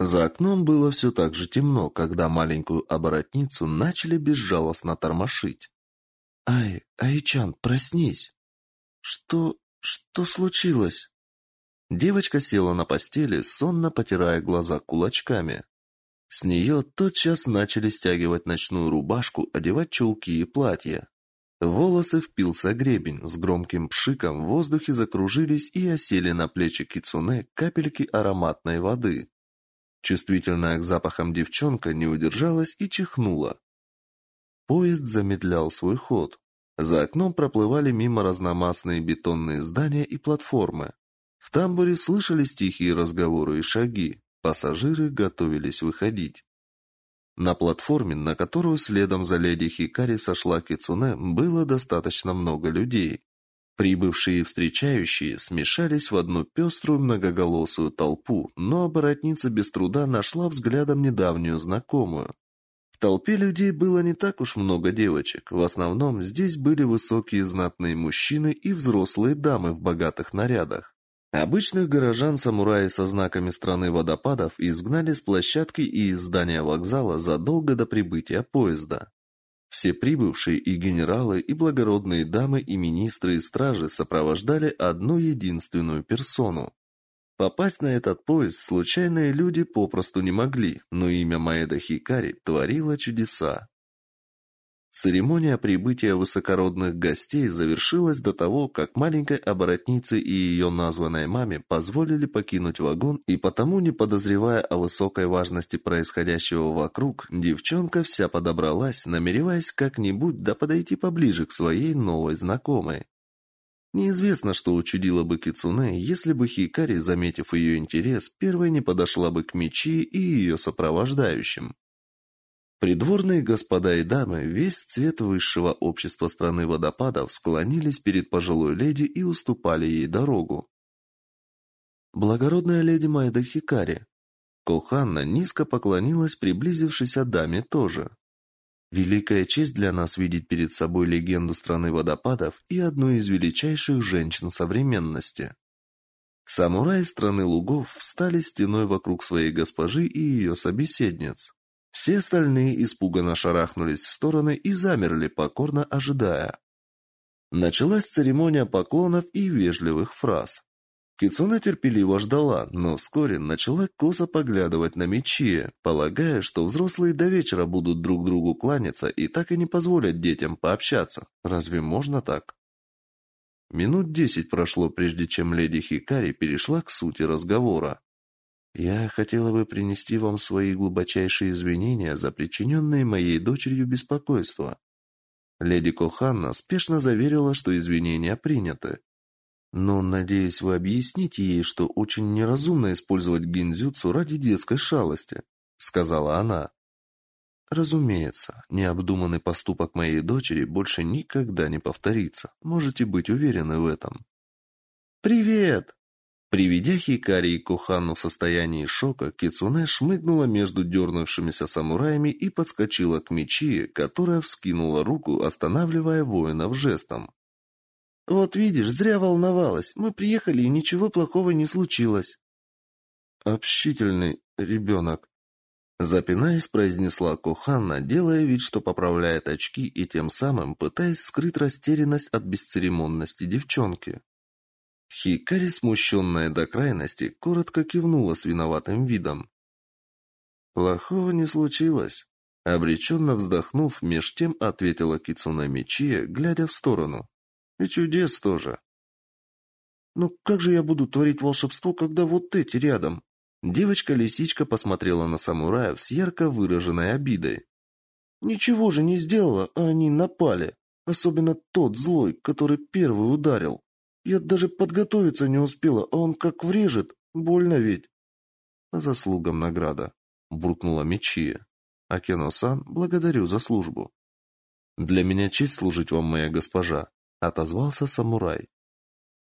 За окном было все так же темно, когда маленькую оборотницу начали безжалостно тормошить. «Ай, Айчан, проснись!» «Что... что случилось?» Девочка села на постели, сонно потирая глаза кулачками. С нее тотчас начали стягивать ночную рубашку, одевать чулки и платья. волосы впился гребень, с громким пшиком в воздухе закружились и осели на плечи кицуне капельки ароматной воды. Чувствительная к запахам девчонка не удержалась и чихнула. Поезд замедлял свой ход. За окном проплывали мимо разномастные бетонные здания и платформы. В тамбуре слышались тихие разговоры и шаги. Пассажиры готовились выходить. На платформе, на которую следом за леди Хикари сошла Кицуне, было достаточно много людей. Прибывшие и встречающие смешались в одну пеструю многоголосую толпу, но оборотница без труда нашла взглядом недавнюю знакомую. В толпе людей было не так уж много девочек. В основном здесь были высокие знатные мужчины и взрослые дамы в богатых нарядах. Обычных горожан самураи со знаками страны водопадов изгнали с площадки и из здания вокзала задолго до прибытия поезда. Все прибывшие и генералы, и благородные дамы, и министры, и стражи сопровождали одну единственную персону. Попасть на этот поезд случайные люди попросту не могли, но имя Маэда Хикари творило чудеса. Церемония прибытия высокородных гостей завершилась до того, как маленькой оборотнице и ее названной маме позволили покинуть вагон, и потому, не подозревая о высокой важности происходящего вокруг, девчонка вся подобралась, намереваясь как-нибудь да подойти поближе к своей новой знакомой. Неизвестно, что учудила бы Кицуне, если бы Хикари, заметив ее интерес, первой не подошла бы к Мичи и ее сопровождающим. Придворные господа и дамы, весь цвет высшего общества страны водопадов склонились перед пожилой леди и уступали ей дорогу. Благородная леди Майда Хикари. Коханна низко поклонилась приблизившейся даме тоже. Великая честь для нас видеть перед собой легенду страны водопадов и одну из величайших женщин современности. Самураи страны лугов встали стеной вокруг своей госпожи и ее собеседниц. Все остальные испуганно шарахнулись в стороны и замерли, покорно ожидая. Началась церемония поклонов и вежливых фраз. Кицуна терпеливо ждала, но вскоре начала косо поглядывать на мечи, полагая, что взрослые до вечера будут друг другу кланяться и так и не позволят детям пообщаться. Разве можно так? Минут десять прошло, прежде чем леди Хикари перешла к сути разговора. Я хотела бы принести вам свои глубочайшие извинения за причиненное моей дочерью беспокойство. Леди Коханна спешно заверила, что извинения приняты. Но, надеюсь, вы объясните ей, что очень неразумно использовать гинзюцу ради детской шалости, сказала она. Разумеется, необдуманный поступок моей дочери больше никогда не повторится. Можете быть уверены в этом. Привет, Приведя Хикари и Кохану в состоянии шока, Кицуне шмыгнула между дернувшимися самураями и подскочила к Мичи, которая вскинула руку, останавливая воинов жестом. «Вот видишь, зря волновалась. Мы приехали, и ничего плохого не случилось». «Общительный ребенок», Запинаясь, произнесла Коханна, делая вид, что поправляет очки и тем самым пытаясь скрыть растерянность от бесцеремонности девчонки. Хикари, смущенная до крайности, коротко кивнула с виноватым видом. «Плохого не случилось», — обреченно вздохнув, меж тем ответила Кицуна Мичия, глядя в сторону. «И чудес тоже». «Ну как же я буду творить волшебство, когда вот эти рядом?» Девочка-лисичка посмотрела на самураев с ярко выраженной обидой. «Ничего же не сделала, а они напали. Особенно тот злой, который первый ударил». Я даже подготовиться не успела, а он как врежет. Больно ведь. По заслугам награда, буркнула Мичия. Акено-сан, благодарю за службу. Для меня честь служить вам, моя госпожа, отозвался самурай.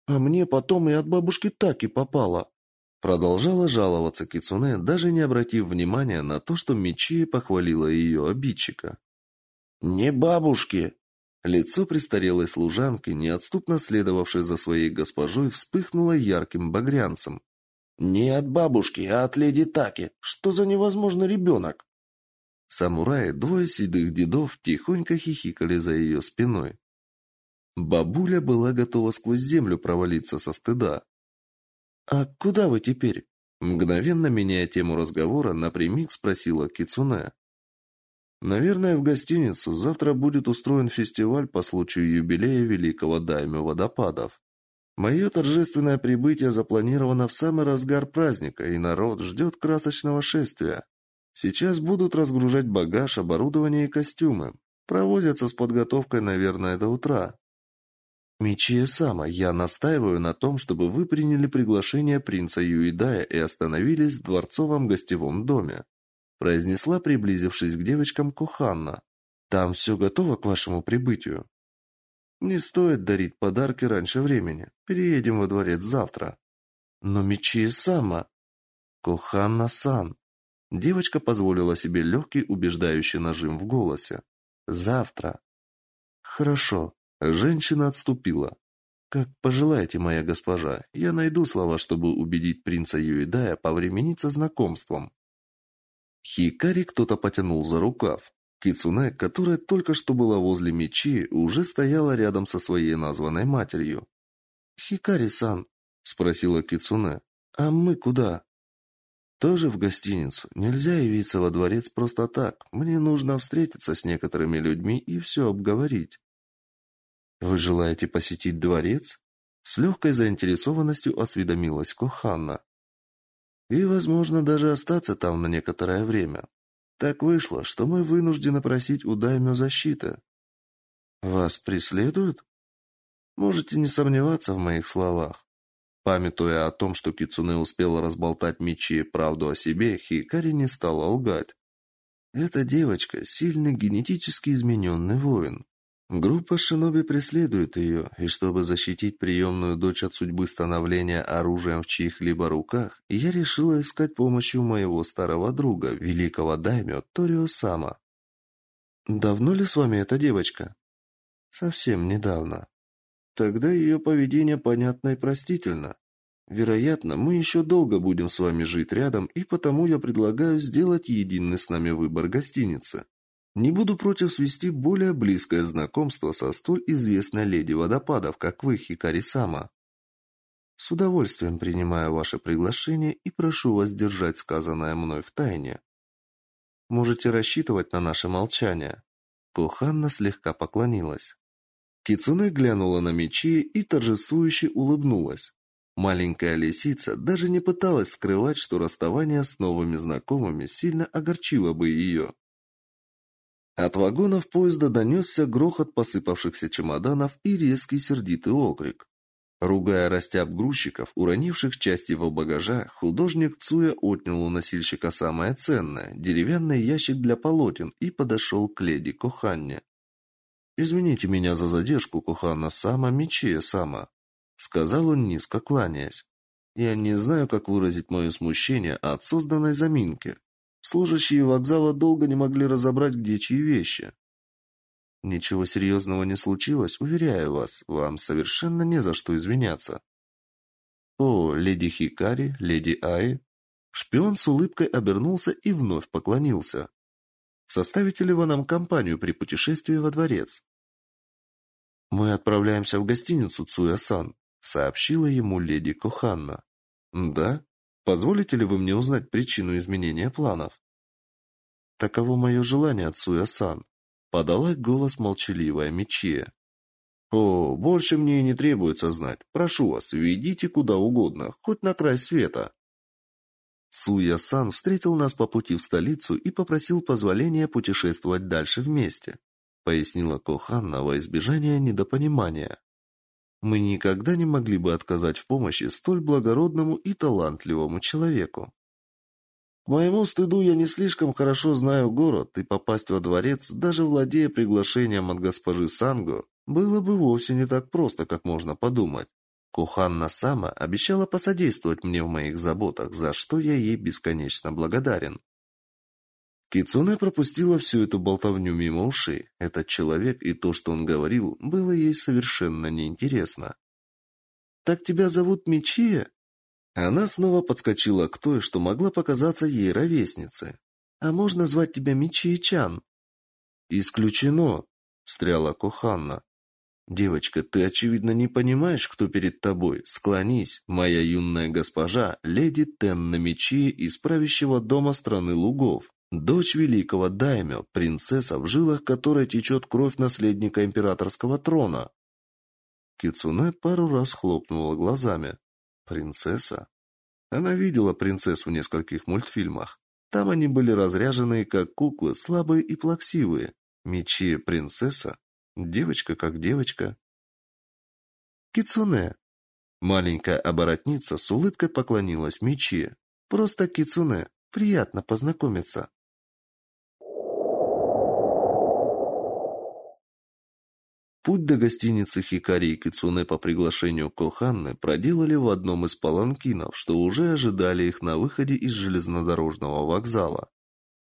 А мне потом и от бабушки так и попало. Продолжала жаловаться Кицуне, даже не обратив внимания на то, что Мичия похвалила ее обидчика. «Не бабушки, Лицо престарелой служанки, неотступно следовавшей за своей госпожой, вспыхнуло ярким багрянцем. «Не от бабушки, а от леди Таки. Что за невозможный ребенок?» Самураи, двое седых дедов, тихонько хихикали за ее спиной. Бабуля была готова сквозь землю провалиться со стыда. «А куда вы теперь?» Мгновенно меняя тему разговора, напрямик спросила Кицуне. «Наверное, в гостиницу. Завтра будет устроен фестиваль по случаю юбилея великого даймё водопадов. Мое торжественное прибытие запланировано в самый разгар праздника, и народ ждет красочного шествия. Сейчас будут разгружать багаж, оборудование и костюмы. Провозятся с подготовкой, наверное, до утра. Мичия Сама, я настаиваю на том, чтобы вы приняли приглашение принца Юидая и остановились в дворцовом гостевом доме, произнесла, приблизившись к девочкам Коханна. Там все готово к вашему прибытию. Не стоит дарить подарки раньше времени. Переедем во дворец завтра. Но Мичия Сама, Коханна-сан, Девочка позволила себе легкий убеждающий нажим в голосе. «Завтра». «Хорошо». Женщина отступила. «Как пожелаете, моя госпожа. Я найду слова, чтобы убедить принца Юидая повременить со знакомством». Хикари кто-то потянул за рукав. Кицуне, которая только что была возле мечи, уже стояла рядом со своей названной матерью. «Хикари-сан», — спросила Кицуне, — «а мы куда?» Тоже в гостиницу. Нельзя явиться во дворец просто так. Мне нужно встретиться с некоторыми людьми и все обговорить. Вы желаете посетить дворец? С легкой заинтересованностью осведомилась Коханна. И, возможно, даже остаться там на некоторое время. Так вышло, что мы вынуждены просить у даймё защиты. Вас преследуют? Можете не сомневаться в моих словах. Памятуя о том, что Кицуне успела разболтать Мичи правду о себе, Хикари не стала лгать. Эта девочка – сильный генетически измененный воин. Группа шиноби преследует ее, и чтобы защитить приемную дочь от судьбы становления оружием в чьих-либо руках, я решила искать помощи у моего старого друга, великого даймё Торио Сама. Давно ли с вами эта девочка? Совсем недавно. Тогда ее поведение понятно и простительно. Вероятно, мы еще долго будем с вами жить рядом, и потому я предлагаю сделать единый с нами выбор гостиницы. Не буду против свести более близкое знакомство со столь известной леди водопадов, как вы, Хикари-сама. С удовольствием принимаю ваше приглашение и прошу вас держать сказанное мной в тайне. Можете рассчитывать на наше молчание. Коханна слегка поклонилась. Кицуне глянула на мечи и торжествующе улыбнулась. Маленькая лисица даже не пыталась скрывать, что расставание с новыми знакомыми сильно огорчило бы ее. От вагонов поезда донесся грохот посыпавшихся чемоданов и резкий сердитый окрик. Ругая растяб грузчиков, уронивших часть его багажа, художник Цуя отнял у носильщика самое ценное – деревянный ящик для полотен и подошел к леди Коханне. «Извините меня за задержку, Кухана Сама, Мичия Сама», — сказал он, низко кланяясь. «Я не знаю, как выразить мое смущение от созданной заминки. Служащие вокзала долго не могли разобрать, где чьи вещи. Ничего серьезного не случилось, уверяю вас, вам совершенно не за что извиняться». «О, леди Хикари, леди Ай». Шпион с улыбкой обернулся и вновь поклонился. «Составите ли вы нам компанию при путешествии во дворец?» «Мы отправляемся в гостиницу Цуя-сан», — сообщила ему леди Коханна. «Да? Позволите ли вы мне узнать причину изменения планов?» «Таково мое желание, Цуя-сан», — подала голос молчаливая Мичия. «О, больше мне и не требуется знать. Прошу вас, ведите куда угодно, хоть на край света». Цуя-сан встретил нас по пути в столицу и попросил позволения путешествовать дальше вместе пояснила Коханна во избежание недопонимания. Мы никогда не могли бы отказать в помощи столь благородному и талантливому человеку. К моему стыду я не слишком хорошо знаю город, и попасть во дворец, даже владея приглашением от госпожи Санго, было бы вовсе не так просто, как можно подумать. Куханна Сама обещала посодействовать мне в моих заботах, за что я ей бесконечно благодарен. Кицуне пропустила всю эту болтовню мимо ушей. Этот человек и то, что он говорил, было ей совершенно неинтересно. «Так тебя зовут Мичия?» Она снова подскочила к той, что могла показаться ей ровесницей. «А можно звать тебя Мичи-чан?» «Исключено», — встряла Коханна. «Девочка, ты, очевидно, не понимаешь, кто перед тобой. Склонись, моя юная госпожа, леди Тенна Мичи из правящего дома страны лугов, дочь великого даймё, принцесса, в жилах которой течет кровь наследника императорского трона». Кицуне пару раз хлопнула глазами. Принцесса? Она видела принцесс в нескольких мультфильмах. Там они были разряженные, как куклы, слабые и плаксивые. Мечи принцесса, девочка как девочка. Кицуне. Маленькая оборотница с улыбкой поклонилась Мечи. Просто Кицуне. Приятно познакомиться. Путь до гостиницы Хикари и Кицуне по приглашению Коханны проделали в одном из паланкинов, что уже ожидали их на выходе из железнодорожного вокзала.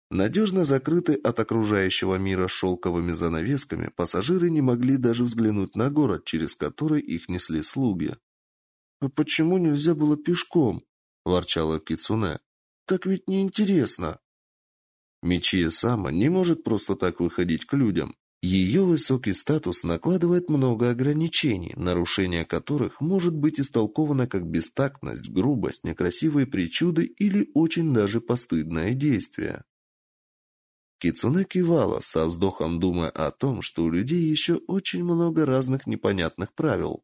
Надежно закрытые от окружающего мира шелковыми занавесками, пассажиры не могли даже взглянуть на город, через который их несли слуги. «А почему нельзя было пешком?» – ворчала Кицуне. «Так ведь неинтересно». Мичия Сама не может просто так выходить к людям. Ее высокий статус накладывает много ограничений, нарушение которых может быть истолковано как бестактность, грубость, некрасивые причуды или очень даже постыдное действие. Кицуне кивала, со вздохом думая о том, что у людей еще очень много разных непонятных правил.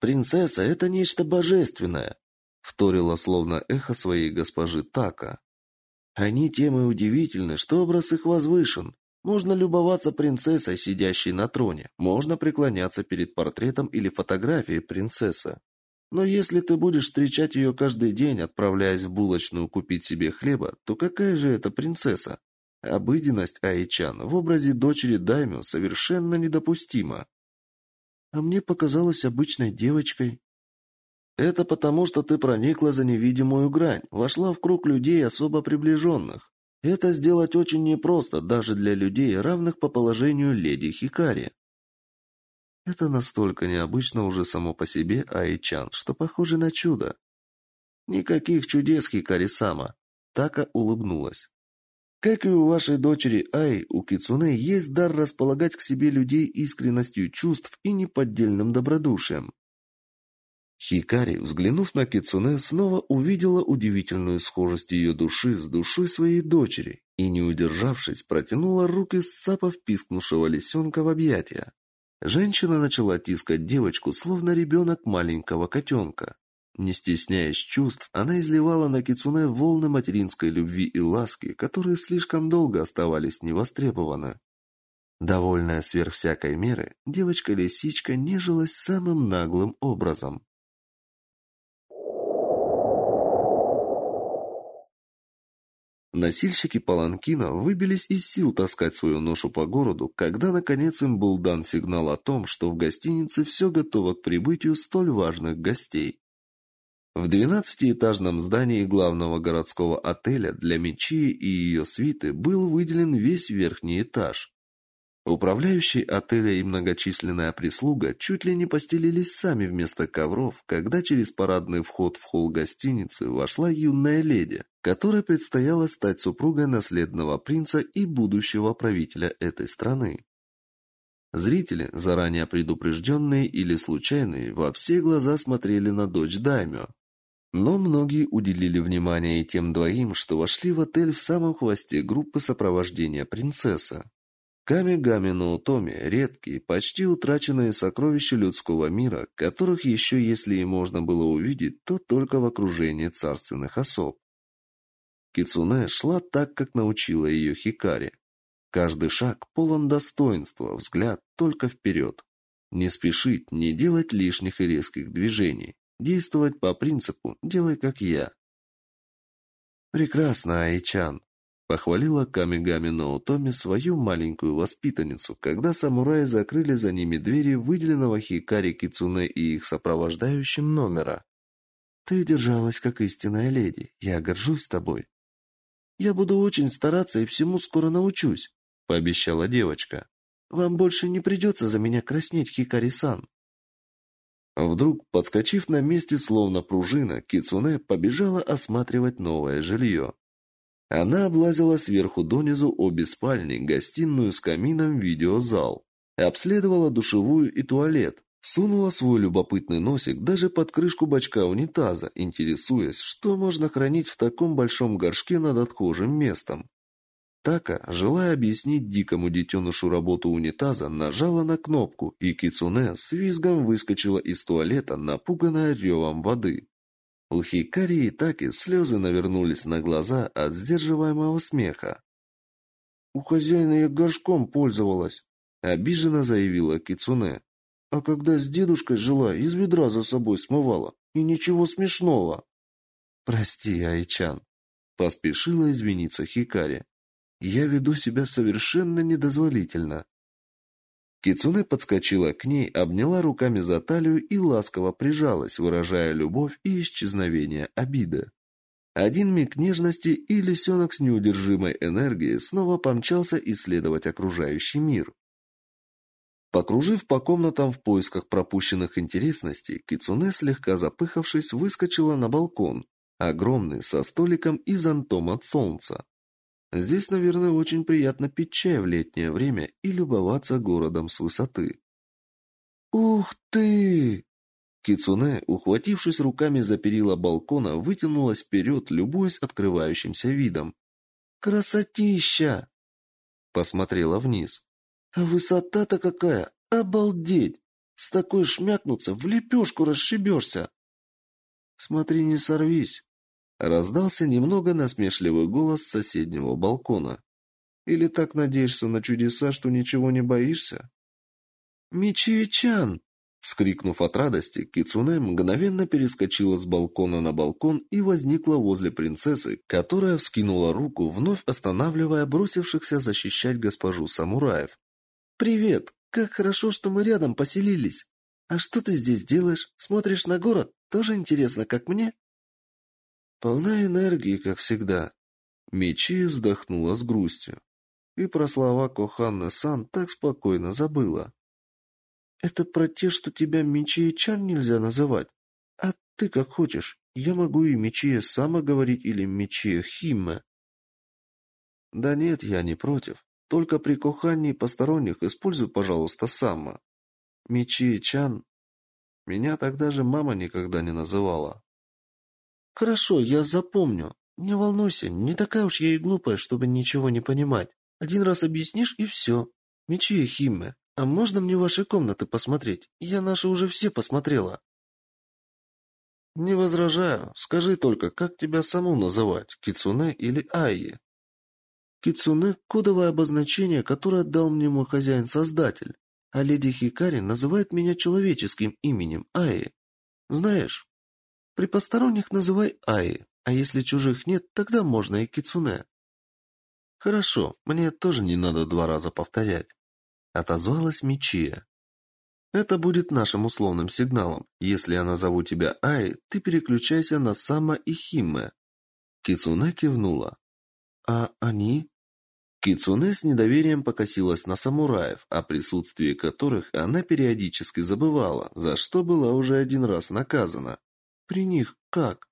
«Принцесса — это нечто божественное», — вторила словно эхо своей госпожи Така. «Они тем и удивительны, что образ их возвышен. Можно любоваться принцессой, сидящей на троне, можно преклоняться перед портретом или фотографией принцессы. Но если ты будешь встречать ее каждый день, отправляясь в булочную купить себе хлеба, то какая же это принцесса? Обыденность Айчан в образе дочери Даймё совершенно недопустима. А мне показалось обычной девочкой. Это потому, что ты проникла за невидимую грань, вошла в круг людей особо приближенных. Это сделать очень непросто даже для людей, равных по положению леди Хикари. Это настолько необычно уже само по себе Айчан, что похоже на чудо. Никаких чудес Хикари-сама. Така улыбнулась. Как и у вашей дочери Ай, у Кицуне есть дар располагать к себе людей искренностью чувств и неподдельным добродушием. Хикари, взглянув на Кицуне, снова увидела удивительную схожесть ее души с душой своей дочери и, не удержавшись, протянула руки, сцапав пискнувшего лисенка в объятия. Женщина начала тискать девочку, словно ребенок маленького котенка. Не стесняясь чувств, она изливала на Кицуне волны материнской любви и ласки, которые слишком долго оставались невостребованы. Довольная сверх всякой меры, девочка-лисичка нежилась самым наглым образом. Носильщики паланкина выбились из сил таскать свою ношу по городу, когда наконец им был дан сигнал о том, что в гостинице все готово к прибытию столь важных гостей. В двенадцатиэтажном здании главного городского отеля для Мечи и ее свиты был выделен весь верхний этаж. Управляющий отеля и многочисленная прислуга чуть ли не постелились сами вместо ковров, когда через парадный вход в холл гостиницы вошла юная леди, которой предстояло стать супругой наследного принца и будущего правителя этой страны. Зрители, заранее предупрежденные или случайные, во все глаза смотрели на дочь Даймё. Но многие уделили внимание и тем двоим, что вошли в отель в самом хвосте группы сопровождения принцессы. Камигами Ноутоми – редкие, почти утраченные сокровища людского мира, которых еще если и можно было увидеть, то только в окружении царственных особ. Кицуне шла так, как научила ее Хикари. Каждый шаг полон достоинства, взгляд только вперед. Не спешить, не делать лишних и резких движений. Действовать по принципу «делай как я». «Прекрасно, Айчан», Похвалила Камигами Ноутоми свою маленькую воспитанницу, когда самураи закрыли за ними двери выделенного Хикари Кицуне и их сопровождающим номера. «Ты держалась как истинная леди. Я горжусь тобой». «Я буду очень стараться и всему скоро научусь», — пообещала девочка. «Вам больше не придется за меня краснеть, Хикари-сан». Вдруг, подскочив на месте словно пружина, Кицуне побежала осматривать новое жилье. Она облазила сверху донизу обе спальни, гостиную с камином, видеозал. Обследовала душевую и туалет. Сунула свой любопытный носик даже под крышку бачка унитаза, интересуясь, что можно хранить в таком большом горшке над отхожим местом. Така, желая объяснить дикому детенышу работу унитаза, нажала на кнопку, и Кицуне с визгом выскочила из туалета, напуганная ревом воды. У Хикари и Таки слезы навернулись на глаза от сдерживаемого смеха. «У хозяина я горшком пользовалась», — обиженно заявила Кицуне. «А когда с дедушкой жила, из ведра за собой смывала. И ничего смешного». «Прости, Айчан», — поспешила извиниться Хикари. Я веду себя совершенно недозволительно. Кицуне подскочила к ней, обняла руками за талию и ласково прижалась, выражая любовь и исчезновение обиды. Один миг нежности, и лисенок с неудержимой энергией снова помчался исследовать окружающий мир. Покружив по комнатам в поисках пропущенных интересностей, Кицуне, слегка запыхавшись, выскочила на балкон, огромный, со столиком и зонтом от солнца. Здесь, наверное, очень приятно пить чай в летнее время и любоваться городом с высоты. Ух ты! Кицуне, ухватившись руками за перила балкона, вытянулась вперед, любуясь открывающимся видом. Красотища! Посмотрела вниз. А высота-то какая! Обалдеть! С такой шмякнуться, в лепешку расшибешься. Смотри, не сорвись. Раздался немного насмешливый голос с соседнего балкона. Или так надеешься на чудеса, что ничего не боишься? Мичи-чан! Вскрикнув от радости, Кицуне мгновенно перескочила с балкона на балкон и возникла возле принцессы, которая вскинула руку, вновь останавливая бросившихся защищать госпожу самураев. «Привет! Как хорошо, что мы рядом поселились! А что ты здесь делаешь? Смотришь на город? Тоже интересно, как мне?» Полна энергии, как всегда. Мечи вздохнула с грустью. И про слова Коханны-сан так спокойно забыла. Это про те, что тебя Мичие-чан нельзя называть. А ты как хочешь. Я могу и Мичие-сама говорить или Мичие-химме. Да нет, я не против. Только при кохании посторонних используй, пожалуйста, сама. Мичие-чан... Меня тогда же мама никогда не называла. Хорошо, я запомню. Не волнуйся, не такая уж я и глупая, чтобы ничего не понимать. Один раз объяснишь и все. Мечи и Химме, а можно мне ваши комнаты посмотреть? Я наши уже все посмотрела. Не возражаю. Скажи только, как тебя саму называть, Кицуне или Айи? Кицуне – кодовое обозначение, которое дал мне мой хозяин-создатель, а леди Хикари называет меня человеческим именем Айи. Знаешь, при посторонних называй Аи, а если чужих нет, тогда можно и Кицуне. Хорошо, мне тоже не надо два раза повторять. Отозвалась Мичия. Это будет нашим условным сигналом. Если я назову тебя Ай, ты переключайся на Сама и Химме. Кицуне кивнула. А они? Кицуне с недоверием покосилась на самураев, о присутствии которых она периодически забывала, за что была уже один раз наказана. При них как?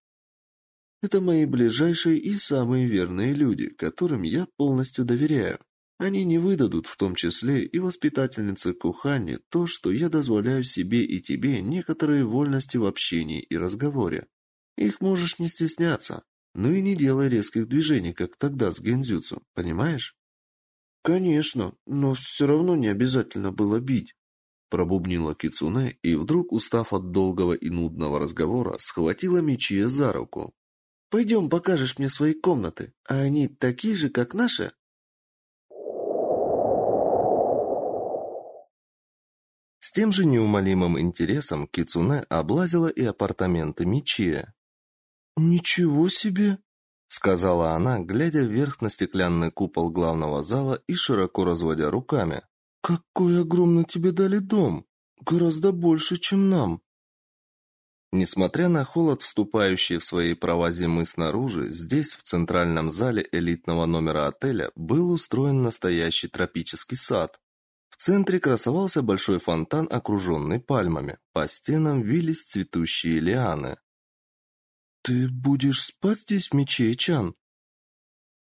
Это мои ближайшие и самые верные люди, которым я полностью доверяю. Они не выдадут, в том числе и воспитательнице Кухани, то, что я дозволяю себе и тебе некоторые вольности в общении и разговоре. Их можешь не стесняться, но и не делай резких движений, как тогда с Гензюцу, понимаешь? Конечно, но все равно не обязательно было бить. Пробубнила Кицуне и вдруг, устав от долгого и нудного разговора, схватила Мичия за руку. «Пойдем, покажешь мне свои комнаты. А они такие же, как наши?» С тем же неумолимым интересом Кицуне облазила и апартаменты Мичия. «Ничего себе!» — сказала она, глядя вверх на стеклянный купол главного зала и широко разводя руками. «Какой огромный тебе дали дом! Гораздо больше, чем нам!» Несмотря на холод, вступающий в свои права зимы снаружи, здесь, в центральном зале элитного номера отеля, был устроен настоящий тропический сад. В центре красовался большой фонтан, окруженный пальмами. По стенам вились цветущие лианы. «Ты будешь спать здесь, Мечей Чан?»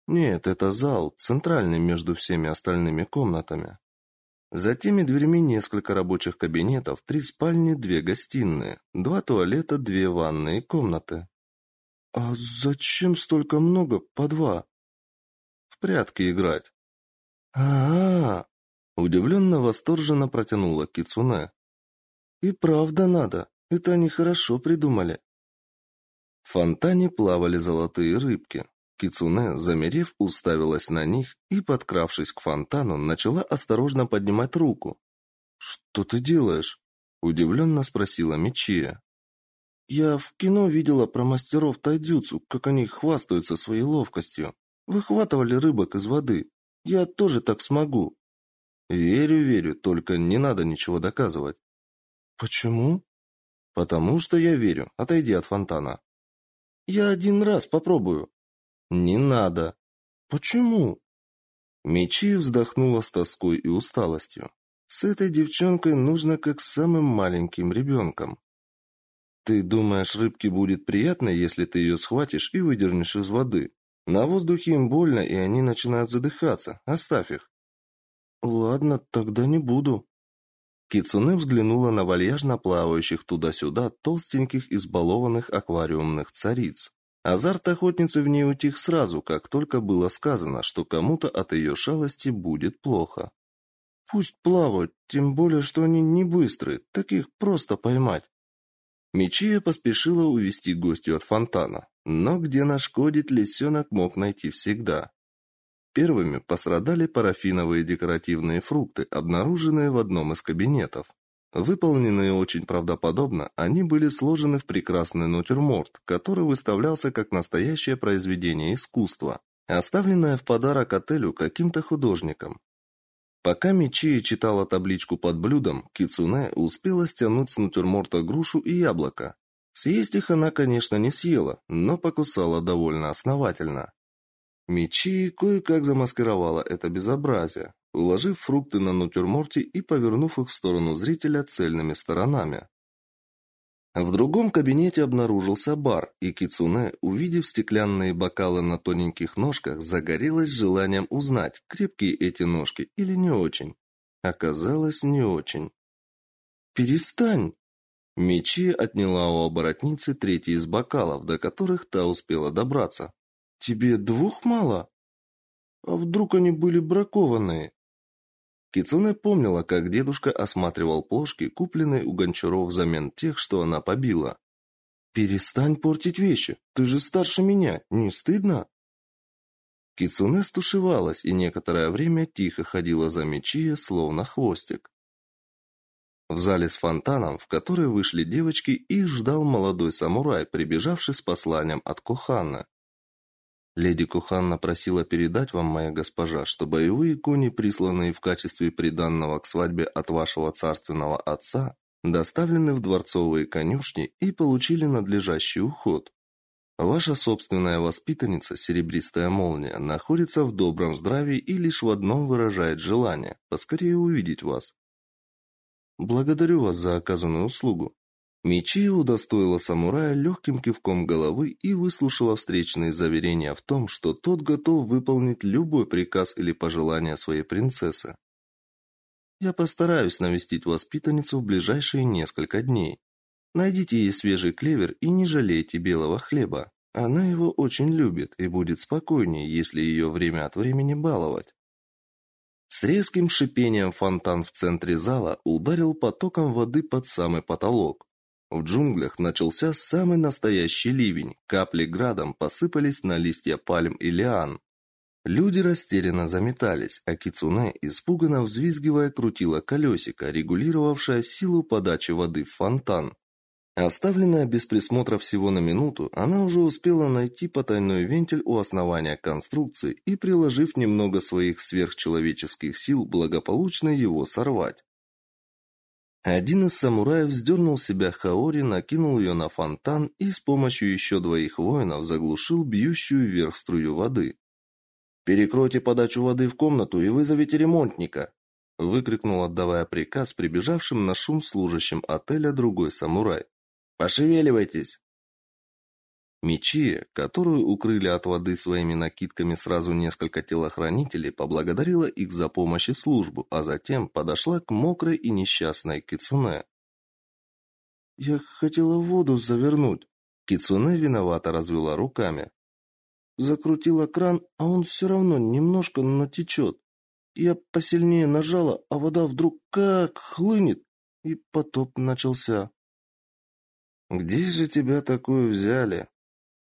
«Нет, это зал, центральный между всеми остальными комнатами. За теми дверьми несколько рабочих кабинетов, три спальни, две гостиные, два туалета, две ванные комнаты». «А зачем столько много по два?» «В прятки играть». «А-а-а!» Удивленно восторженно протянула Кицуне. И правда надо. Это они хорошо придумали. В фонтане плавали золотые рыбки. Кицуне, замерев, уставилась на них и, подкравшись к фонтану, начала осторожно поднимать руку. «Что ты делаешь?» – удивленно спросила Мичия. «Я в кино видела про мастеров тайдзюцу, как они хвастаются своей ловкостью. Выхватывали рыбок из воды. Я тоже так смогу. Верю, верю, только не надо ничего доказывать. Почему? Потому что я верю. Отойди от фонтана. Я один раз попробую. Не надо. Почему? Мечи вздохнула с тоской и усталостью. С этой девчонкой нужно как с самым маленьким ребенком. Ты думаешь, рыбке будет приятно, если ты ее схватишь и выдернешь из воды? На воздухе им больно, и они начинают задыхаться. Оставь их. Ладно, тогда не буду. Кицуне взглянула на вальяжно плавающих туда-сюда толстеньких избалованных аквариумных цариц. Азарт охотницы в ней утих сразу, как только было сказано, что кому-то от ее шалости будет плохо. Пусть плавают, тем более, что они не быстрые, таких просто поймать. Мичия поспешила увести гостью от фонтана, но где нашкодить лисенок мог найти всегда. Первыми пострадали парафиновые декоративные фрукты, обнаруженные в одном из кабинетов. Выполненные очень правдоподобно, они были сложены в прекрасный натюрморт, который выставлялся как настоящее произведение искусства, оставленное в подарок отелю каким-то художником. Пока Мичи читала табличку под блюдом, Кицуне успела стянуть с натюрморта грушу и яблоко. Съесть их она, конечно, не съела, но покусала довольно основательно. Мечи кое-как замаскировала это безобразие, уложив фрукты на натюрморте и повернув их в сторону зрителя цельными сторонами. В другом кабинете обнаружился бар, и Кицуне, увидев стеклянные бокалы на тоненьких ножках, загорелась желанием узнать, крепкие эти ножки или не очень. Оказалось, не очень. «Перестань!» Мечи отняла у оборотницы третий из бокалов, до которых та успела добраться. Тебе двух мало? А вдруг они были бракованные? Кицуне помнила, как дедушка осматривал плошки, купленные у гончаров взамен тех, что она побила. Перестань портить вещи. Ты же старше меня, не стыдно? Кицуне стушевалась и некоторое время тихо ходила за Мичия, словно хвостик. В зале с фонтаном, в который вышли девочки, их ждал молодой самурай, прибежавший с посланием от Кохана. Леди Куханна просила передать вам, моя госпожа, что боевые кони, присланные в качестве приданного к свадьбе от вашего царственного отца, доставлены в дворцовые конюшни и получили надлежащий уход. Ваша собственная воспитанница, серебристая молния, находится в добром здравии и лишь в одном выражает желание поскорее увидеть вас. Благодарю вас за оказанную услугу, Мичи удостоила самурая легким кивком головы и выслушала встречные заверения в том, что тот готов выполнить любой приказ или пожелание своей принцессы. Я постараюсь навестить воспитанницу в ближайшие несколько дней. Найдите ей свежий клевер и не жалейте белого хлеба. Она его очень любит и будет спокойнее, если ее время от времени баловать. С резким шипением фонтан в центре зала ударил потоком воды под самый потолок. В джунглях начался самый настоящий ливень. Капли градом посыпались на листья пальм и лиан. Люди растерянно заметались, а кицунэ, испуганно взвизгивая, крутила колесико, регулировавшее силу подачи воды в фонтан. Оставленная без присмотра всего на минуту, она уже успела найти потайной вентиль у основания конструкции и, приложив немного своих сверхчеловеческих сил, благополучно его сорвать. Один из самураев сдернул себя хаори, накинул ее на фонтан и с помощью еще двоих воинов заглушил бьющую вверх струю воды. «Перекройте подачу воды в комнату и вызовите ремонтника!» выкрикнул, отдавая приказ прибежавшим на шум служащим отеля другой самурай. Пошевеливайтесь. Мечи, которую укрыли от воды своими накидками сразу несколько телохранителей, поблагодарила их за помощь и службу, а затем подошла к мокрой и несчастной Кицуне. «Я хотела воду завернуть». Кицуне виновато развела руками. Закрутила кран, а он все равно немножко, но течет. Я посильнее нажала, а вода вдруг как хлынет, и потоп начался. «Где же тебя такую взяли?»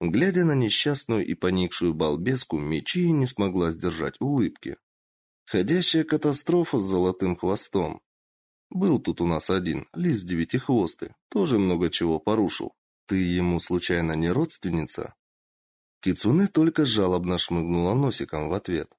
Глядя на несчастную и поникшую балбеску, Мечи не смогла сдержать улыбки. Ходящая катастрофа с золотым хвостом. Был тут у нас один, лис девятихвостый, тоже много чего порушил. Ты ему случайно не родственница? Кицуне только жалобно шмыгнула носиком в ответ.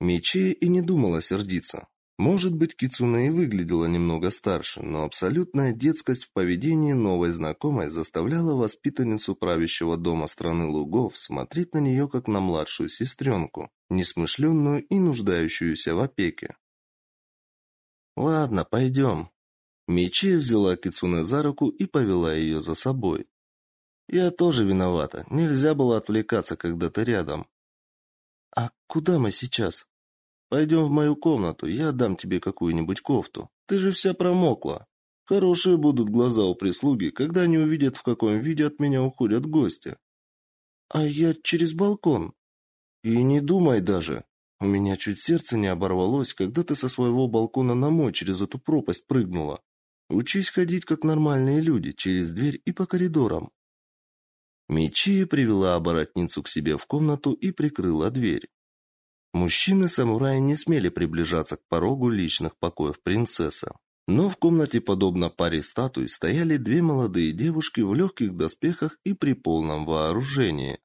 Мечи и не думала сердиться. Может быть, Кицуне и выглядела немного старше, но абсолютная детскость в поведении новой знакомой заставляла воспитанницу правящего дома страны лугов смотреть на нее как на младшую сестренку, несмышленную и нуждающуюся в опеке. «Ладно, пойдем». Мичи взяла Кицуне за руку и повела ее за собой. «Я тоже виновата. Нельзя было отвлекаться, когда ты рядом». «А куда мы сейчас?» Пойдем в мою комнату, я дам тебе какую-нибудь кофту. Ты же вся промокла. Хорошие будут глаза у прислуги, когда они увидят, в каком виде от меня уходят гости. А я через балкон. И не думай даже. У меня чуть сердце не оборвалось, когда ты со своего балкона на мой через эту пропасть прыгнула. Учись ходить, как нормальные люди, через дверь и по коридорам. Мичи привела оборотницу к себе в комнату и прикрыла дверь. Мужчины-самураи не смели приближаться к порогу личных покоев принцессы. Но в комнате, подобно паре статуй, стояли две молодые девушки в легких доспехах и при полном вооружении.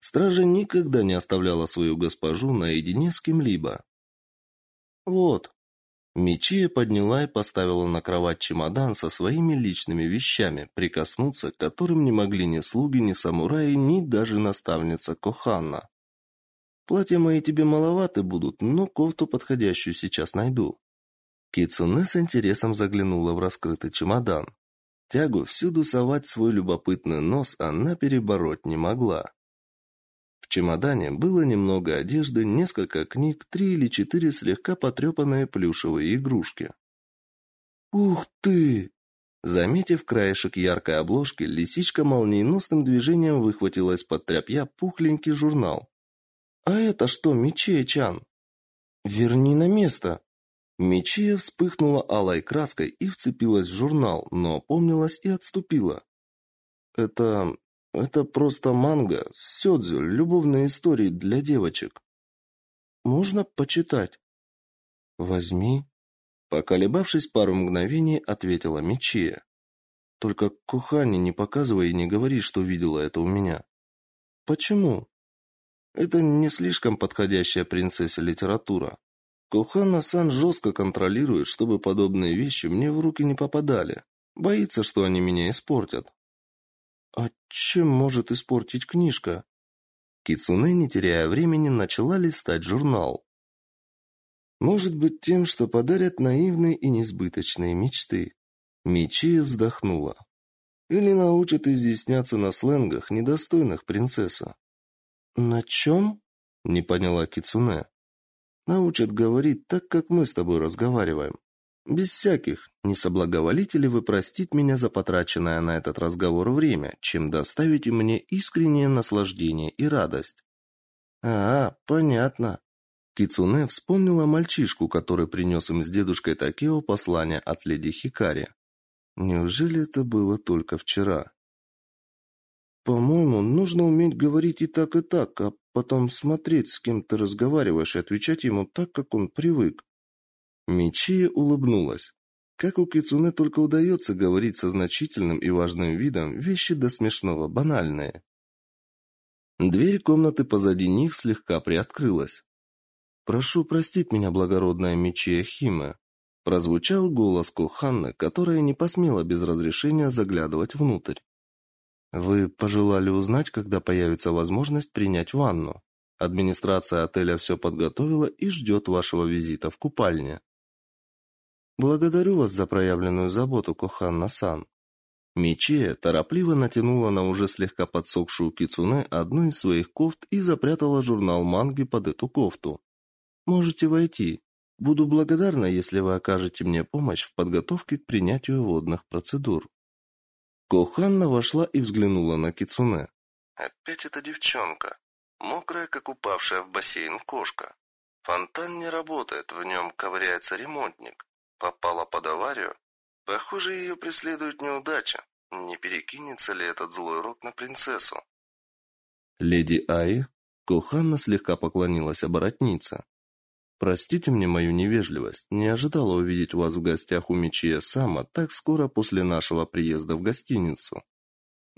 Стража никогда не оставляла свою госпожу наедине с кем-либо. «Вот». Мечия подняла и поставила на кровать чемодан со своими личными вещами, прикоснуться к которым не могли ни слуги, ни самураи, ни даже наставница Коханна. Платья мои тебе маловаты будут, но кофту подходящую сейчас найду. Кицуне с интересом заглянула в раскрытый чемодан. Тягу всюду совать свой любопытный нос она перебороть не могла. В чемодане было немного одежды, несколько книг, три или четыре слегка потрепанные плюшевые игрушки. «Ух ты!» Заметив краешек яркой обложки, лисичка молниеносным движением выхватила из-под тряпья пухленький журнал. «А это что, Мичия-чан?» «Верни на место!» Мичия вспыхнула алой краской и вцепилась в журнал, но помнилась и отступила. «Это... это просто манга, сёдзю, любовные истории для девочек. Можно почитать?» «Возьми». Поколебавшись пару мгновений, ответила Мичия. «Только Кухане не показывай и не говори, что видела это у меня». «Почему?» Это не слишком подходящая принцессе литература. Кохана-сан жестко контролирует, чтобы подобные вещи мне в руки не попадали. Боится, что они меня испортят. А чем может испортить книжка? Кицуне, не теряя времени, начала листать журнал. Может быть, тем, что подарят наивные и несбыточные мечты. Мичия вздохнула. Или научат изъясняться на сленгах, недостойных принцесса. «На чем?» – не поняла Кицуне. «Научат говорить так, как мы с тобой разговариваем. Без всяких, не соблаговолите ли вы простить меня за потраченное на этот разговор время, чем доставите мне искреннее наслаждение и радость?» «А, понятно». Кицуне вспомнила мальчишку, который принес им с дедушкой Такео послание от леди Хикари. Неужели это было только вчера? По-моему, нужно уметь говорить и так, и так, а потом смотреть, с кем ты разговариваешь, и отвечать ему так, как он привык. Мичия улыбнулась. Как у Кицуне только удается говорить со значительным и важным видом вещи до смешного банальные. Дверь комнаты позади них слегка приоткрылась. «Прошу простить меня, благородная Мичия Химе», прозвучал голос Коханны, которая не посмела без разрешения заглядывать внутрь. Вы пожелали узнать, когда появится возможность принять ванну. Администрация отеля все подготовила и ждет вашего визита в купальне. Благодарю вас за проявленную заботу, Коханна-сан. Мичея торопливо натянула на уже слегка подсохшую кицуне одну из своих кофт и запрятала журнал манги под эту кофту. Можете войти. Буду благодарна, если вы окажете мне помощь в подготовке к принятию водных процедур. Коханна вошла и взглянула на кицуне. Опять эта девчонка, мокрая, как упавшая в бассейн кошка. Фонтан не работает, в нем ковыряется ремонтник. Попала под аварию. Похоже, ее преследует неудача. Не перекинется ли этот злой рок на принцессу? Леди Аи, Коханна слегка поклонилась оборотнице. Простите мне мою невежливость. Не ожидала увидеть вас в гостях у Мичия Сама так скоро после нашего приезда в гостиницу.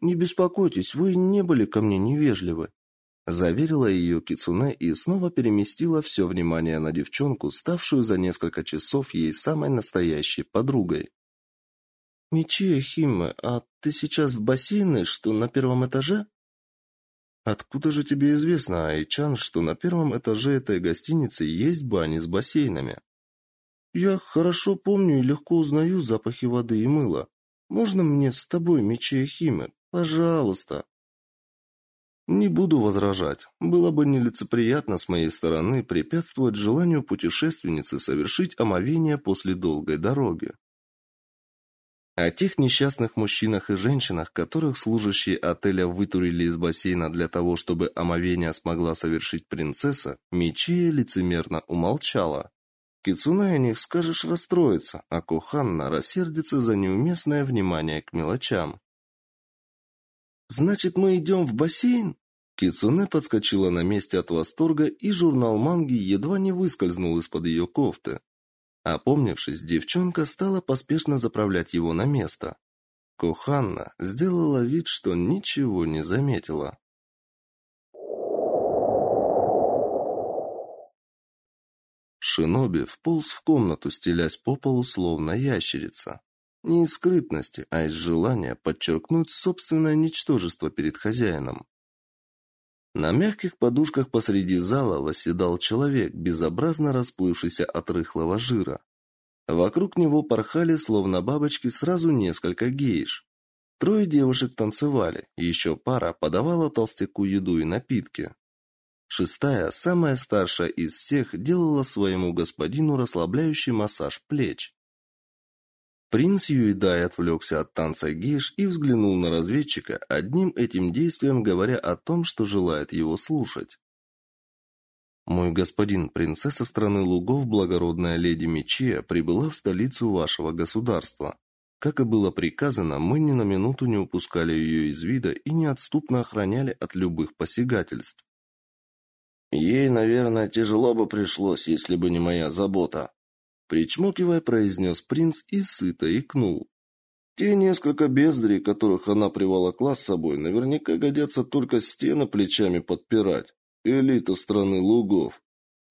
Не беспокойтесь, вы не были ко мне невежливы, заверила ее Кицуне и снова переместила все внимание на девчонку, ставшую за несколько часов ей самой настоящей подругой. Мичия Химе, а ты сейчас в бассейне, что на первом этаже? Откуда же тебе известно, Айчан, что на первом этаже этой гостиницы есть бани с бассейнами? Я хорошо помню и легко узнаю запахи воды и мыла. Можно мне с тобой, Мичия Химе? Пожалуйста. Не буду возражать. Было бы нелицеприятно с моей стороны препятствовать желанию путешественницы совершить омовение после долгой дороги. О тех несчастных мужчинах и женщинах, которых служащие отеля вытурили из бассейна для того, чтобы омовение смогла совершить принцесса, Мичия лицемерно умолчала. Кицуна о них скажешь расстроится, а Коханна рассердится за неуместное внимание к мелочам. Значит, мы идем в бассейн? Кицуне подскочила на месте от восторга, и журнал манги едва не выскользнул из-под ее кофты. Опомнившись, девчонка стала поспешно заправлять его на место. Коханна сделала вид, что ничего не заметила. Шиноби вполз в комнату, стелясь по полу, словно ящерица. Не из скрытности, а из желания подчеркнуть собственное ничтожество перед хозяином. На мягких подушках посреди зала восседал человек, безобразно расплывшийся от рыхлого жира. Вокруг него порхали, словно бабочки, сразу несколько гейш. Трое девушек танцевали, еще пара подавала толстяку еду и напитки. Шестая, самая старшая из всех, делала своему господину расслабляющий массаж плеч. Принц Юидай отвлекся от танца гейш и взглянул на разведчика, одним этим действием говоря о том, что желает его слушать. «Мой господин, принцесса страны лугов, благородная леди Мечия, прибыла в столицу вашего государства. Как и было приказано, мы ни на минуту не упускали ее из вида и неотступно охраняли от любых посягательств. Ей, наверное, тяжело бы пришлось, если бы не моя забота, Причмокивая, произнес принц и сыто икнул. Те несколько бездарей, которых она приволокла с собой, наверняка годятся только стены плечами подпирать. Элита страны лугов.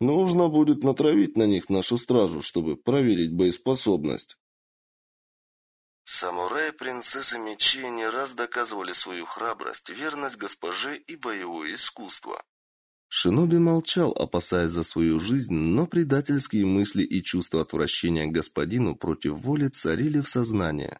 Нужно будет натравить на них нашу стражу, чтобы проверить боеспособность. Самураи принцессы мечей не раз доказывали свою храбрость, верность госпоже и боевое искусство. Шиноби молчал, опасаясь за свою жизнь, но предательские мысли и чувство отвращения к господину против воли царили в сознании.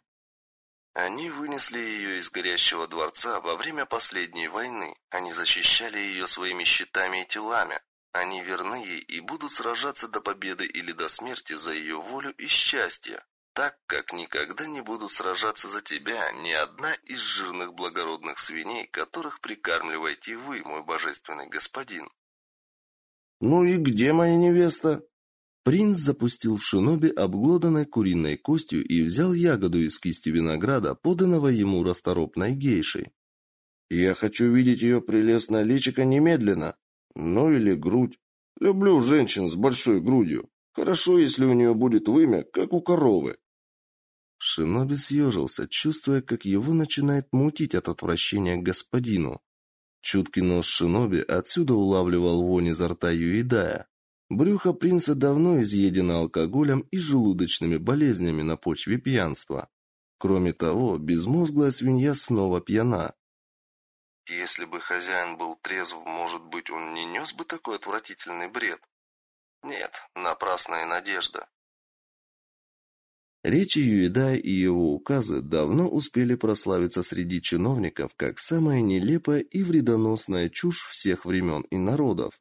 Они вынесли ее из горящего дворца во время последней войны. Они защищали ее своими щитами и телами. Они верны ей и будут сражаться до победы или до смерти за ее волю и счастье так как никогда не будут сражаться за тебя ни одна из жирных благородных свиней, которых прикармливаете вы, мой божественный господин. Ну и где моя невеста? Принц запустил в шиноби обглоданной куриной костью и взял ягоду из кисти винограда, поданного ему расторопной гейшей. Я хочу видеть ее прелестное личико немедленно. Ну или грудь. Люблю женщин с большой грудью. Хорошо, если у нее будет вымя, как у коровы. Шиноби съежился, чувствуя, как его начинает мутить от отвращения к господину. Чуткий нос Шиноби отсюда улавливал вонь изо рта Юидая. Брюхо принца давно изъедено алкоголем и желудочными болезнями на почве пьянства. Кроме того, безмозглая свинья снова пьяна. Если бы хозяин был трезв, может быть, он не нес бы такой отвратительный бред? Нет, напрасная надежда. Речи Юида и его указы давно успели прославиться среди чиновников как самая нелепая и вредоносная чушь всех времен и народов.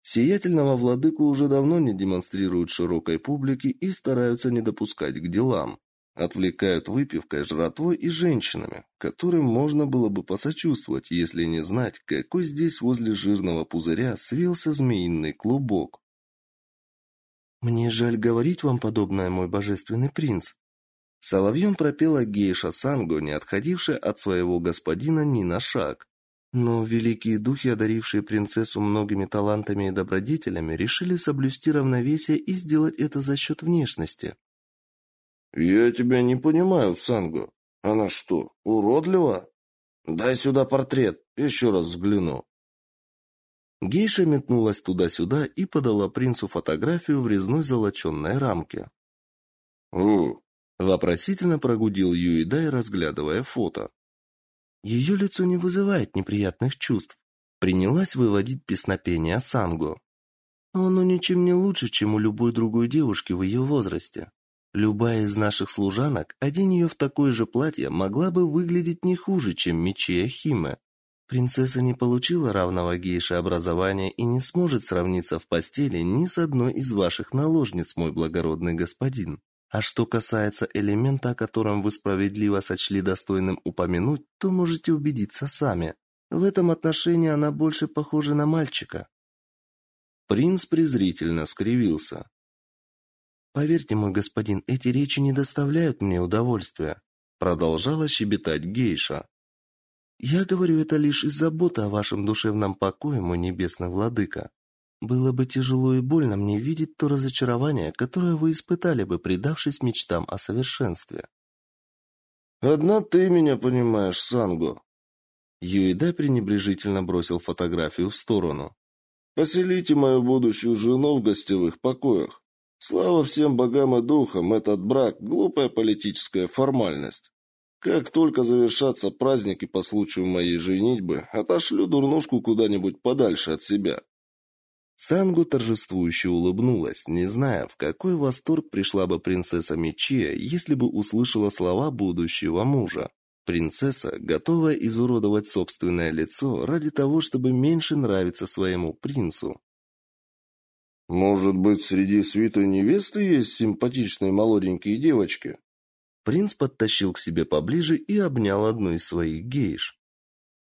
Сиятельного владыку уже давно не демонстрируют широкой публике и стараются не допускать к делам. Отвлекают выпивкой, жратвой и женщинами, которым можно было бы посочувствовать, если не знать, какой здесь возле жирного пузыря свился змеиный клубок. «Мне жаль говорить вам подобное, мой божественный принц». Соловьем пропела гейша Санго, не отходившая от своего господина ни на шаг. Но великие духи, одарившие принцессу многими талантами и добродетелями, решили соблюсти равновесие и сделать это за счет внешности. «Я тебя не понимаю, Санго. Она что, уродлива? Дай сюда портрет, еще раз взгляну». Гейша метнулась туда-сюда и подала принцу фотографию в резной золоченной рамке. «У!» – вопросительно прогудел Юидай, разглядывая фото. Ее лицо не вызывает неприятных чувств. Принялась выводить песнопение Сангу. Оно ничем не лучше, чем у любой другой девушки в ее возрасте. Любая из наших служанок, одень ее в такое же платье, могла бы выглядеть не хуже, чем Мичия Химе. Принцесса не получила равного гейше образования и не сможет сравниться в постели ни с одной из ваших наложниц, мой благородный господин. А что касается элемента, о котором вы справедливо сочли достойным упомянуть, то можете убедиться сами. В этом отношении она больше похожа на мальчика. Принц презрительно скривился. Поверьте, мой господин, эти речи не доставляют мне удовольствия, продолжала щебетать гейша. Я говорю это лишь из заботы о вашем душевном покое, мой небесный владыка. Было бы тяжело и больно мне видеть то разочарование, которое вы испытали бы, предавшись мечтам о совершенстве. Одна ты меня понимаешь, Санго. Юида пренебрежительно бросил фотографию в сторону. Поселите мою будущую жену в гостевых покоях. Слава всем богам и духам, этот брак – глупая политическая формальность. Как только завершатся праздники по случаю моей женитьбы, отошлю дурнушку куда-нибудь подальше от себя. Сангу торжествующе улыбнулась, не зная, в какой восторг пришла бы принцесса Мечия, если бы услышала слова будущего мужа. Принцесса, готовая изуродовать собственное лицо ради того, чтобы меньше нравиться своему принцу. «Может быть, среди святой невесты есть симпатичные молоденькие девочки?» Принц подтащил к себе поближе и обнял одну из своих гейш.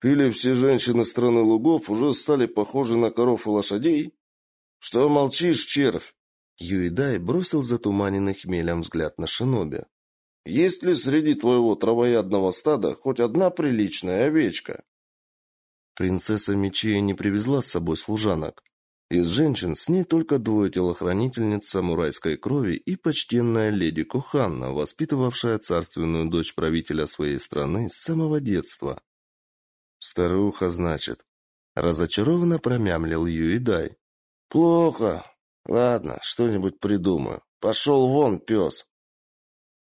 Или все женщины страны лугов уже стали похожи на коров и лошадей? Что молчишь, червь? Юидай бросил затуманенный хмелем взгляд на шиноби. Есть ли среди твоего травоядного стада хоть одна приличная овечка? Принцесса Мечия не привезла с собой служанок. Из женщин с ней только двое телохранительниц самурайской крови и почтенная леди Коханна, воспитывавшая царственную дочь правителя своей страны с самого детства. Старуха, значит. Разочарованно промямлил Юидай. Плохо. Ладно, что-нибудь придумаю. Пошел вон, пес.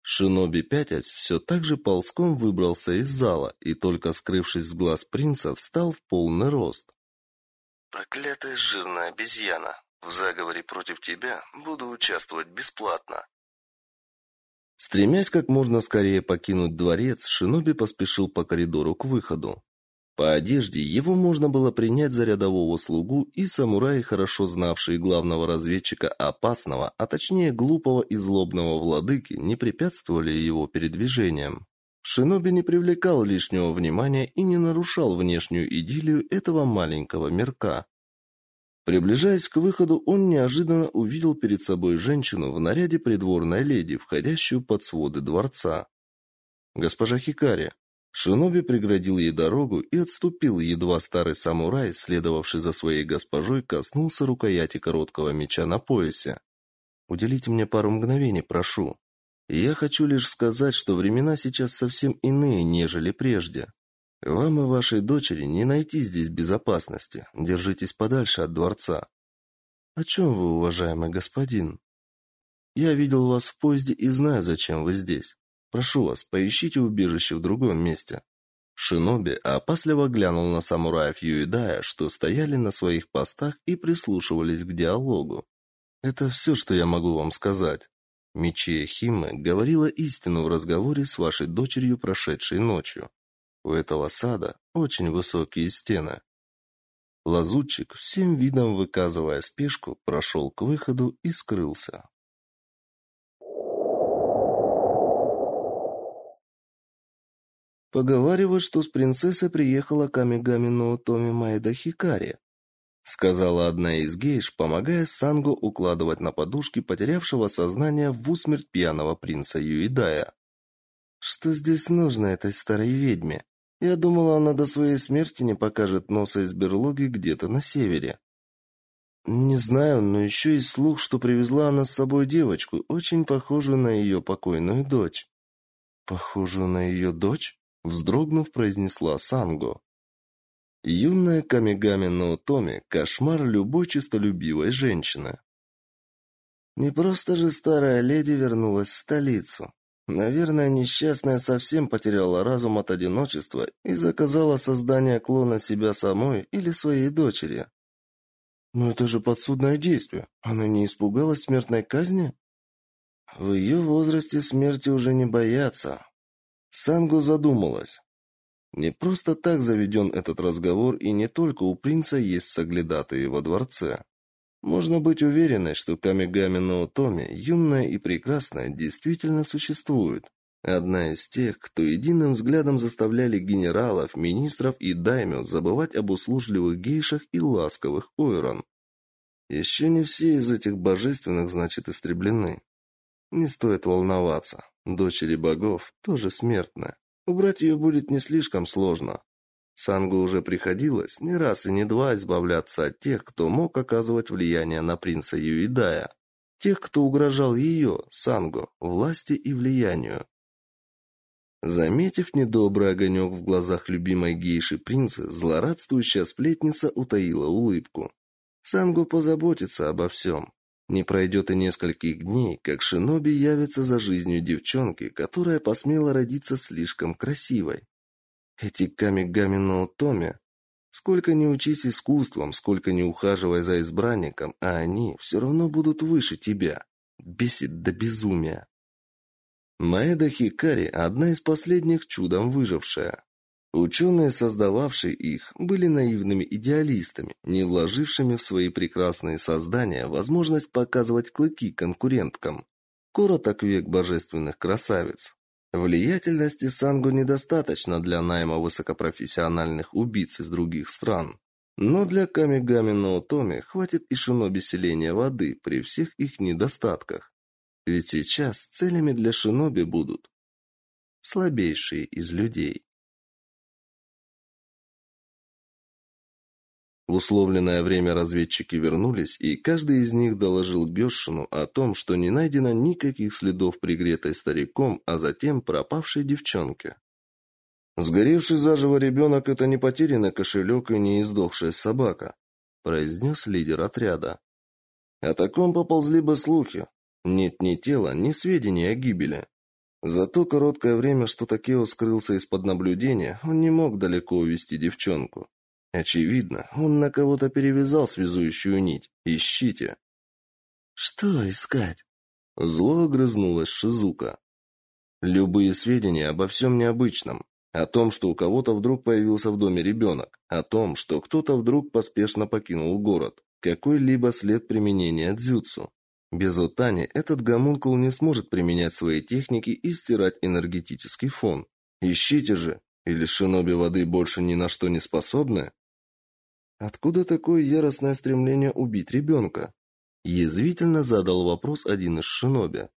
Шиноби пятясь все так же ползком выбрался из зала и только скрывшись с глаз принца, встал в полный рост. Проклятая жирная обезьяна. В заговоре против тебя буду участвовать бесплатно. Стремясь как можно скорее покинуть дворец, Шиноби поспешил по коридору к выходу. По одежде его можно было принять за рядового слугу, и самураи, хорошо знавшие главного разведчика опасного, а точнее глупого и злобного владыки, не препятствовали его передвижениям. Шиноби не привлекал лишнего внимания и не нарушал внешнюю идиллию этого маленького мирка. Приближаясь к выходу, он неожиданно увидел перед собой женщину в наряде придворной леди, входящую под своды дворца. «Госпожа Хикари», Шиноби преградил ей дорогу и отступил, едва старый самурай, следовавший за своей госпожой, коснулся рукояти короткого меча на поясе. «Уделите мне пару мгновений, прошу. Я хочу лишь сказать, что времена сейчас совсем иные, нежели прежде. Вам и вашей дочери не найти здесь безопасности. Держитесь подальше от дворца». «О чем вы, уважаемый господин?» «Я видел вас в поезде и знаю, зачем вы здесь. Прошу вас, поищите убежище в другом месте. Шиноби опасливо глянул на самураев Юидая, что стояли на своих постах и прислушивались к диалогу. Это все, что я могу вам сказать. Мечея Химме говорила истину в разговоре с вашей дочерью прошедшей ночью. У этого сада очень высокие стены. Лазутчик, всем видом выказывая спешку, прошел к выходу и скрылся. Поговаривают, что с принцессой приехала Камигами Ноутоми Майда Хикари, сказала одна из гейш, помогая Сангу укладывать на подушки потерявшего сознание в усмерть пьяного принца Юидая. Что здесь нужно этой старой ведьме? Я думала, она до своей смерти не покажет носа из берлоги где-то на севере. Не знаю, но еще есть слух, что привезла она с собой девочку, очень похожую на ее покойную дочь. Похожую на ее дочь? вздрогнув, произнесла Санго. Юная Камигами Ноутоми – кошмар любой честолюбивой женщины. Не просто же старая леди вернулась в столицу. Наверное, несчастная совсем потеряла разум от одиночества и заказала создание клона себя самой или своей дочери. Но это же подсудное действие. Она не испугалась смертной казни? В ее возрасте смерти уже не боятся. Сангу задумалась. Не просто так заведен этот разговор, и не только у принца есть соглядатые во дворце. Можно быть уверенной, что Камигами Ноутоми, юная и прекрасная, действительно существует. Одна из тех, кто единым взглядом заставляли генералов, министров и даймё забывать об услужливых гейшах и ласковых ойрон. Еще не все из этих божественных, значит, истреблены. Не стоит волноваться. Дочери богов тоже смертны. Убрать ее будет не слишком сложно. Сангу уже приходилось не раз и не два избавляться от тех, кто мог оказывать влияние на принца Юидая. Тех, кто угрожал ее, Сангу, власти и влиянию. Заметив недобрый огонек в глазах любимой гейши принца, злорадствующая сплетница утаила улыбку. Сангу позаботится обо всем. Не пройдет и нескольких дней, как Шиноби явится за жизнью девчонки, которая посмела родиться слишком красивой. Эти камигами на утоме. Сколько не учись искусством, сколько не ухаживай за избранником, а они все равно будут выше тебя. Бесит до безумия. Маэда Хикари – одна из последних чудом выжившая. Ученые, создававшие их, были наивными идеалистами, не вложившими в свои прекрасные создания возможность показывать клыки конкуренткам. Короток век божественных красавиц. Влиятельности Сангу недостаточно для найма высокопрофессиональных убийц из других стран. Но для Камигами Ноутоми хватит и шиноби селения воды при всех их недостатках. Ведь сейчас целями для шиноби будут слабейшие из людей. В условленное время разведчики вернулись, и каждый из них доложил Гёшину о том, что не найдено никаких следов пригретой стариком, а затем пропавшей девчонки. «Сгоревший заживо ребенок – это не потерянный кошелек и не издохшая собака», – произнес лидер отряда. «О таком поползли бы слухи. Нет ни тела, ни сведений о гибели. За то короткое время, что Такео скрылся из-под наблюдения, он не мог далеко увести девчонку. Очевидно, он на кого-то перевязал связующую нить. Ищите. Что искать? Зло огрызнулась Шизука. Любые сведения обо всем необычном. О том, что у кого-то вдруг появился в доме ребенок. О том, что кто-то вдруг поспешно покинул город. Какой-либо след применения дзюцу. Без Отани этот гомункул не сможет применять свои техники и стирать энергетический фон. Ищите же. Или шиноби воды больше ни на что не способны? Откуда такое яростное стремление убить ребенка? Язвительно задал вопрос один из шиноби.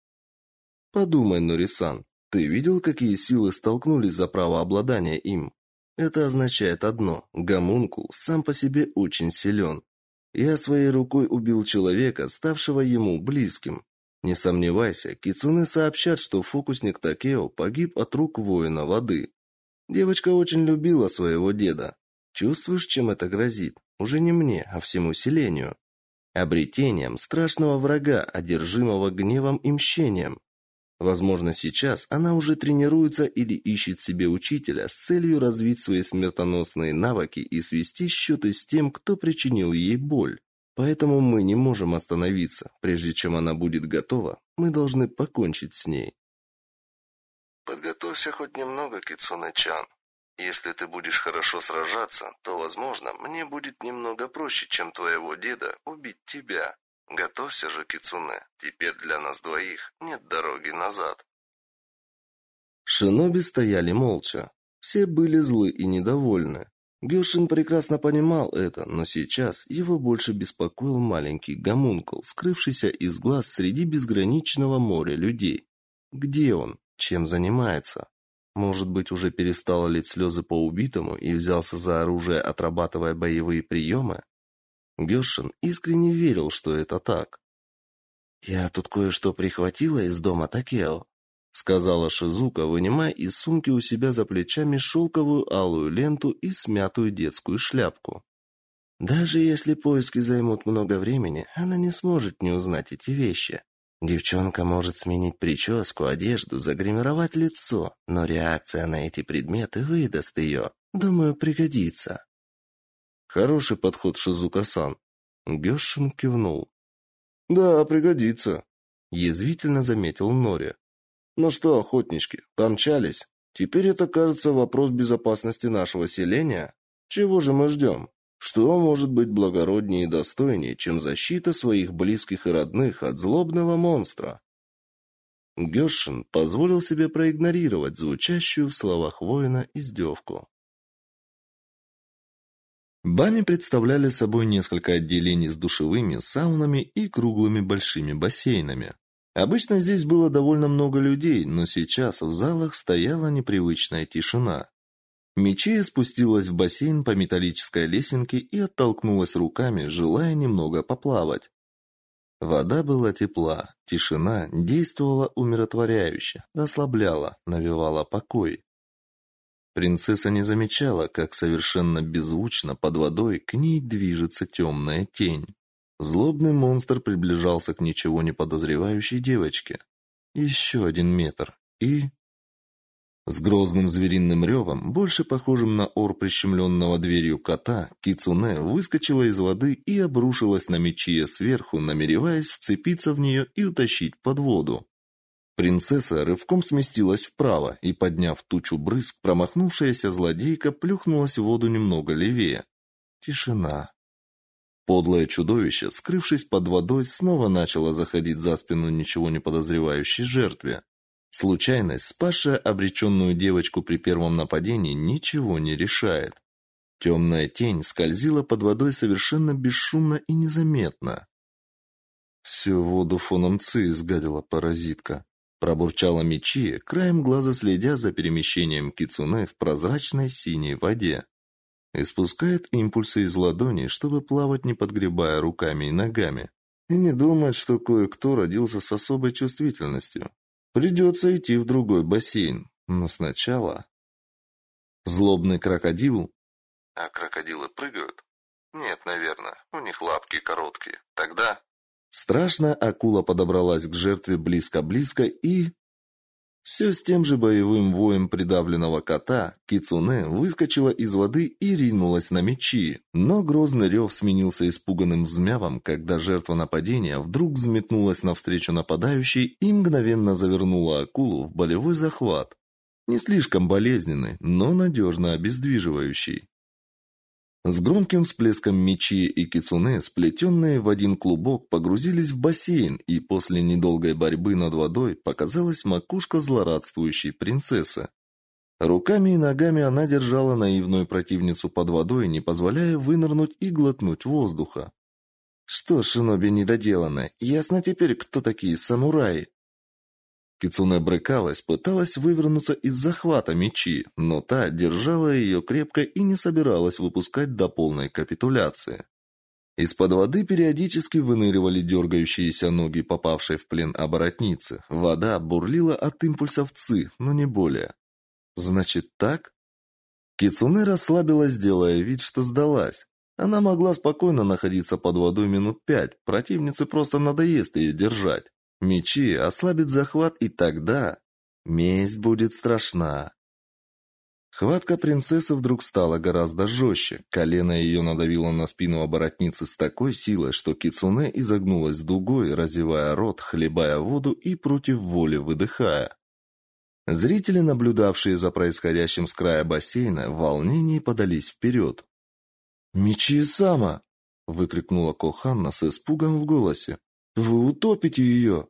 Подумай, Норисан, ты видел, какие силы столкнулись за право обладания им? Это означает одно: гомункул сам по себе очень силен. Я своей рукой убил человека, ставшего ему близким. Не сомневайся, кицуны сообщат, что фокусник Такео погиб от рук воина воды. Девочка очень любила своего деда, Чувствуешь, чем это грозит? Уже не мне, а всему селению. Обретением страшного врага, одержимого гневом и мщением. Возможно, сейчас она уже тренируется или ищет себе учителя с целью развить свои смертоносные навыки и свести счеты с тем, кто причинил ей боль. поэтому мы не можем остановиться. Прежде чем она будет готова, мы должны покончить с ней. Подготовься хоть немного, Кицуне-чан. Если ты будешь хорошо сражаться, то, возможно, мне будет немного проще, чем твоего деда, убить тебя. Готовься же, Кицуне. Теперь для нас двоих нет дороги назад. Шиноби стояли молча. Все были злы и недовольны. Гюшин прекрасно понимал это, но сейчас его больше беспокоил маленький гомункул, скрывшийся из глаз среди безграничного моря людей. Где он? Чем занимается? Может быть, уже перестал лить слезы по убитому и взялся за оружие, отрабатывая боевые приемы? Гёшин искренне верил, что это так. «Я тут кое-что прихватила из дома Такео», — сказала Шизука, вынимая из сумки у себя за плечами шелковую алую ленту и смятую детскую шляпку. «Даже если поиски займут много времени, она не сможет не узнать эти вещи. Девчонка может сменить прическу, одежду, загримировать лицо, но реакция на эти предметы выдаст ее. Думаю, пригодится. Хороший подход, Шизука-сан. Гёшин кивнул. Да, пригодится, язвительно заметил Нори. Ну что, охотнички, помчались? Теперь это, кажется, вопрос безопасности нашего селения. Чего же мы ждем? Что может быть благороднее и достойнее, чем защита своих близких и родных от злобного монстра? Гёшин позволил себе проигнорировать звучащую в словах воина издевку. Бани представляли собой несколько отделений с душевыми, саунами и круглыми большими бассейнами. Обычно здесь было довольно много людей, но сейчас в залах стояла непривычная тишина. Мечея спустилась в бассейн по металлической лесенке и оттолкнулась руками, желая немного поплавать. Вода была тепла, тишина действовала умиротворяюще, расслабляла, навевала покой. Принцесса не замечала, как совершенно беззвучно под водой к ней движется темная тень. Злобный монстр приближался к ничего не подозревающей девочке. Еще один метр, и с грозным звериным ревом, больше похожим на ор прищемленного дверью кота, кицуне выскочила из воды и обрушилась на Мичия сверху, намереваясь вцепиться в нее и утащить под воду. Принцесса рывком сместилась вправо и, подняв тучу брызг, промахнувшаяся злодейка плюхнулась в воду немного левее. Тишина. Подлое чудовище, скрывшись под водой, снова начало заходить за спину ничего не подозревающей жертве. Случайность, спасшая обреченную девочку при первом нападении, ничего не решает. Темная тень скользила под водой совершенно бесшумно и незаметно. Всю воду фоном ци изгадила паразитка. Пробурчала Мичи, краем глаза следя за перемещением кицуне в прозрачной синей воде. Испускает импульсы из ладони, чтобы плавать, не подгребая руками и ногами. И не думает, что кое-кто родился с особой чувствительностью. Придется идти в другой бассейн, но сначала... Злобный крокодил... А крокодилы прыгают? Нет, наверное, у них лапки короткие. Тогда... Страшная акула подобралась к жертве близко-близко и... Все с тем же боевым воем придавленного кота Кицуне выскочила из воды и ринулась на мечи, но грозный рев сменился испуганным взмявом, когда жертва нападения вдруг взметнулась навстречу нападающей и мгновенно завернула акулу в болевой захват. Не слишком болезненный, но надежно обездвиживающий. С громким всплеском мечи и кицуне, сплетенные в один клубок, погрузились в бассейн, и после недолгой борьбы над водой показалась макушка злорадствующей принцессы. Руками и ногами она держала наивную противницу под водой, не позволяя вынырнуть и глотнуть воздуха. Что, шиноби недоделанное, ясно теперь, кто такие самураи. Кицуне брыкалась, пыталась вывернуться из захвата мечи, но та держала ее крепко и не собиралась выпускать до полной капитуляции. Из-под воды периодически выныривали дергающиеся ноги попавшей в плен оборотницы. Вода бурлила от импульсов ци, но не более. Значит, так? Кицуне расслабилась, делая вид, что сдалась. Она могла спокойно находиться под водой минут пять, противнице просто надоест ее держать. Мечи ослабит захват, и тогда месть будет страшна. Хватка принцессы вдруг стала гораздо жестче. Колено ее надавило на спину оборотницы с такой силой, что кицуне изогнулась дугой, разевая рот, хлебая воду и против воли выдыхая. Зрители, наблюдавшие за происходящим с края бассейна, в волнении подались вперед. «Мечи Сама!» — выкрикнула Коханна с испугом в голосе. «Вы утопите ее!»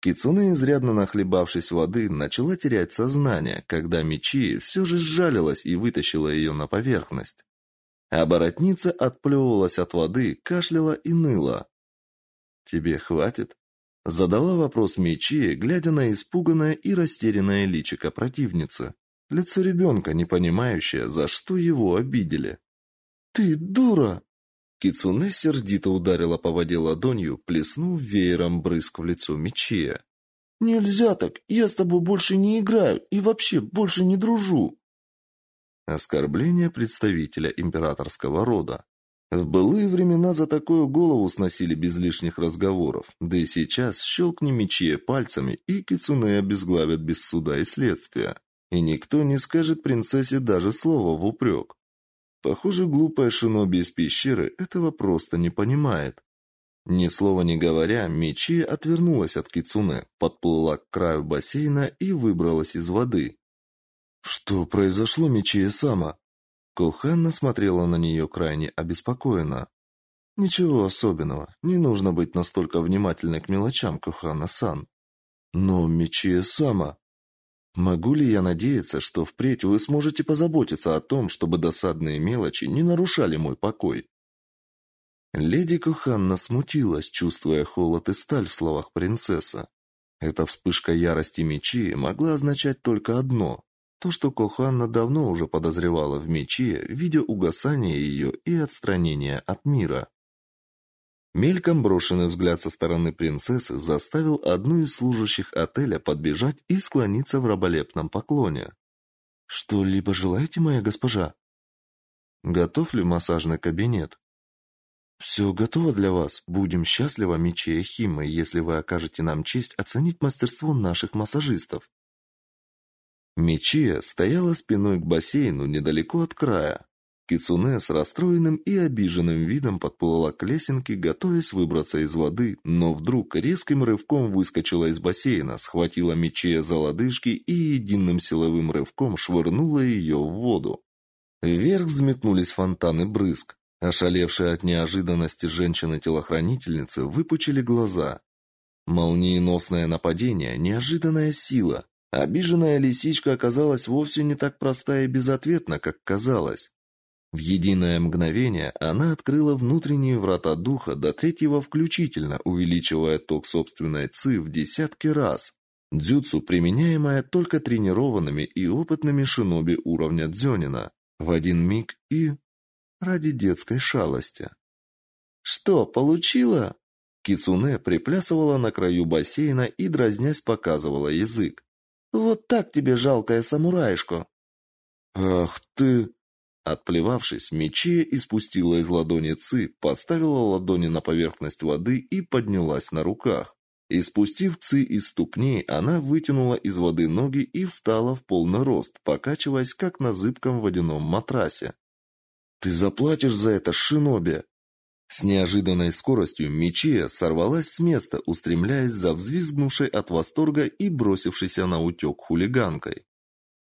Кицуне, изрядно нахлебавшись воды, начала терять сознание, когда Мичи все же сжалилась и вытащила ее на поверхность. А боротница отплевывалась от воды, кашляла и ныла. «Тебе хватит?» Задала вопрос Мичи, глядя на испуганное и растерянное личико противницы. Лицо ребенка, не понимающее, за что его обидели. «Ты дура!» Кицуне сердито ударила по воде ладонью, плеснув веером брызг в лицо Мичия. «Нельзя так! Я с тобой больше не играю и вообще больше не дружу!» Оскорбление представителя императорского рода. В былые времена за такую голову сносили без лишних разговоров, да и сейчас щелкни Мичия пальцами, и Кицуне обезглавят без суда и следствия. И никто не скажет принцессе даже слова в упрек. Похоже, глупая шиноби из пещеры этого просто не понимает. Ни слова не говоря, Мечи отвернулась от кицуне, подплыла к краю бассейна и выбралась из воды. Что произошло, Мечи сама? Коханна смотрела на нее крайне обеспокоенно. Ничего особенного. Не нужно быть настолько внимательной к мелочам, Коханна-сан. Но Мечи сама Могу ли я надеяться, что впредь вы сможете позаботиться о том, чтобы досадные мелочи не нарушали мой покой? Леди Коханна смутилась, чувствуя холод и сталь в словах принцессы. Эта вспышка ярости мечи могла означать только одно: то, что Коханна давно уже подозревала в мече, видя угасание ее и отстранение от мира. Мельком брошенный взгляд со стороны принцессы заставил одну из служащих отеля подбежать и склониться в раболепном поклоне. «Что-либо желаете, моя госпожа?» «Готов ли массажный кабинет?» «Все готово для вас. Будем счастливы, Мичи Химмы, если вы окажете нам честь оценить мастерство наших массажистов». Мичия стояла спиной к бассейну недалеко от края. Кицуне с расстроенным и обиженным видом подплыла к лесенке, готовясь выбраться из воды, но вдруг резким рывком выскочила из бассейна, схватила Мичея за лодыжки и единым силовым рывком швырнула ее в воду. Вверх взметнулись фонтаны брызг. Ошалевшие от неожиданности женщины-телохранительницы выпучили глаза. Молниеносное нападение, неожиданная сила. Обиженная лисичка оказалась вовсе не так проста и безответна, как казалось. В единое мгновение она открыла внутренние врата духа до третьего включительно, увеличивая ток собственной ци в десятки раз. Дзюцу, применяемая только тренированными и опытными шиноби уровня дзёнина. В один миг и... ради детской шалости. «Что, получила?» Кицуне приплясывала на краю бассейна и, дразнясь, показывала язык. «Вот так тебе жалкая самураишка!» «Ах ты!» Отплевавшись, Мечия испустила из ладони ци, поставила ладони на поверхность воды и поднялась на руках. Испустив ци из ступней, она вытянула из воды ноги и встала в полный рост, покачиваясь, как на зыбком водяном матрасе. «Ты заплатишь за это, шиноби!» С неожиданной скоростью Мичия сорвалась с места, устремляясь за взвизгнувшей от восторга и бросившейся на утек хулиганкой.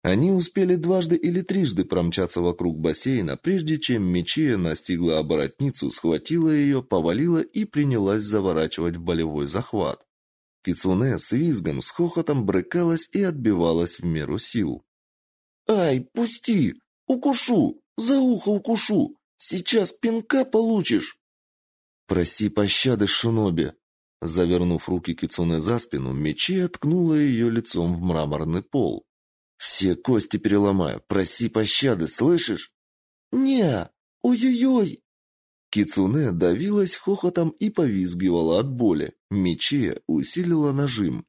Они успели дважды или трижды промчаться вокруг бассейна, прежде чем Мечия настигла оборотницу, схватила ее, повалила и принялась заворачивать в болевой захват. Кицуне с визгом, с хохотом брыкалась и отбивалась в меру сил. «Ай, пусти! Укушу! За ухо укушу! Сейчас пинка получишь!» «Проси пощады, Шиноби!» Завернув руки Кицуне за спину, Мечия ткнула ее лицом в мраморный пол. Все кости переломаю. Проси пощады, слышишь? Не, ой-ой-ой. Кицуне давилась хохотом и повизгивала от боли. Мече усилила нажим.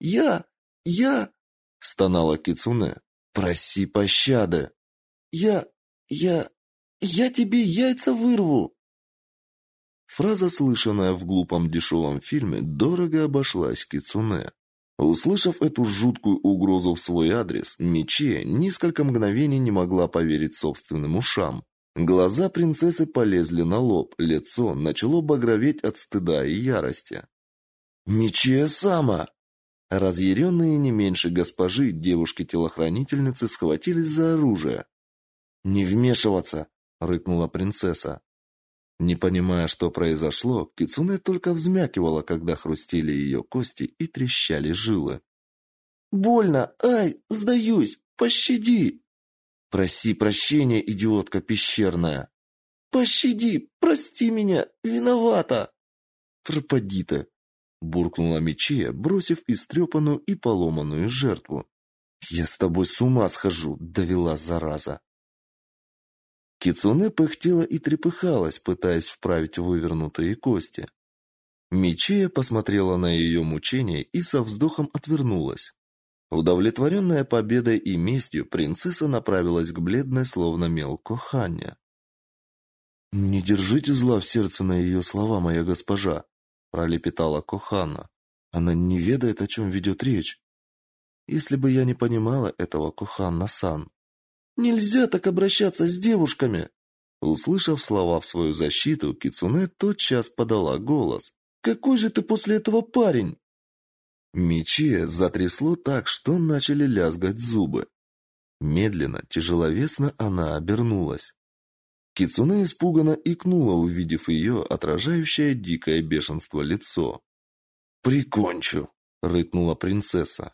Я, я, стонала Кицуне. Проси пощады. Я, я, я тебе яйца вырву. Фраза, слышанная в глупом дешевом фильме, дорого обошлась Кицуне. Услышав эту жуткую угрозу в свой адрес, Мече несколько мгновений не могла поверить собственным ушам. Глаза принцессы полезли на лоб, лицо начало багроветь от стыда и ярости. «Мече сама!» Разъяренные не меньше госпожи, девушки-телохранительницы схватились за оружие. «Не вмешиваться!» — рыкнула принцесса. Не понимая, что произошло, Кицуне только взмякивала, когда хрустели ее кости и трещали жилы. «Больно! Ай! Сдаюсь! Пощади!» «Проси прощения, идиотка пещерная!» «Пощади! Прости меня! Виновата!» «Пропади ты!» — буркнула Мечея, бросив истрепанную и поломанную жертву. «Я с тобой с ума схожу!» — довела зараза. Кицуне пыхтела и трепыхалась, пытаясь вправить вывернутые кости. Мичея посмотрела на ее мучения и со вздохом отвернулась. Удовлетворенная победой и местью, принцесса направилась к бледной, словно мел Кохане. «Не держите зла в сердце на ее слова, моя госпожа», — пролепетала Кохана. «Она не ведает, о чем ведет речь. Если бы я не понимала этого, Коханна-сан, Нельзя так обращаться с девушками!» Услышав слова в свою защиту, Кицуне тотчас подала голос. «Какой же ты после этого парень?» Мечи затрясло так, что начали лязгать зубы. Медленно, тяжеловесно она обернулась. Кицуне испуганно икнула, увидев ее отражающее дикое бешенство лицо. «Прикончу!» — рыкнула принцесса.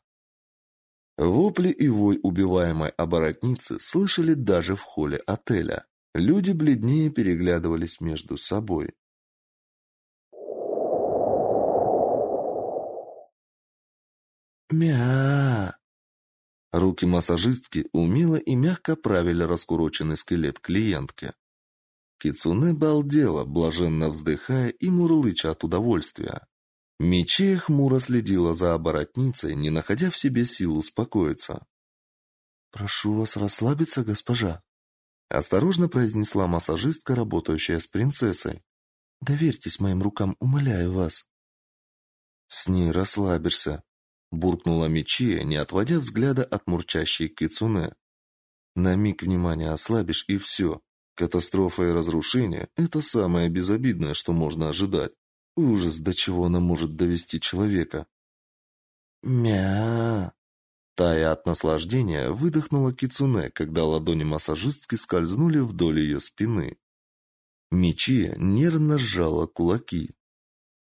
Вопли и вой убиваемой оборотницы слышали даже в холле отеля. Люди бледнее переглядывались между собой. Мя. Руки массажистки умело и мягко правили раскуроченный скелет клиентки. Кицуне балдела, блаженно вздыхая и мурлыча от удовольствия. Мечея хмуро следила за оборотницей, не находя в себе сил успокоиться. «Прошу вас расслабиться, госпожа», — осторожно произнесла массажистка, работающая с принцессой. «Доверьтесь моим рукам, умоляю вас». «С ней расслабишься», — буркнула Мечея, не отводя взгляда от мурчащей кицуне. «На миг внимания ослабишь, и все. Катастрофа и разрушение — это самое безобидное, что можно ожидать. Ужас, до чего она может довести человека. Мя. Тая от наслаждения выдохнула кицуне, когда ладони массажистки скользнули вдоль ее спины. Мичи нервно сжала кулаки.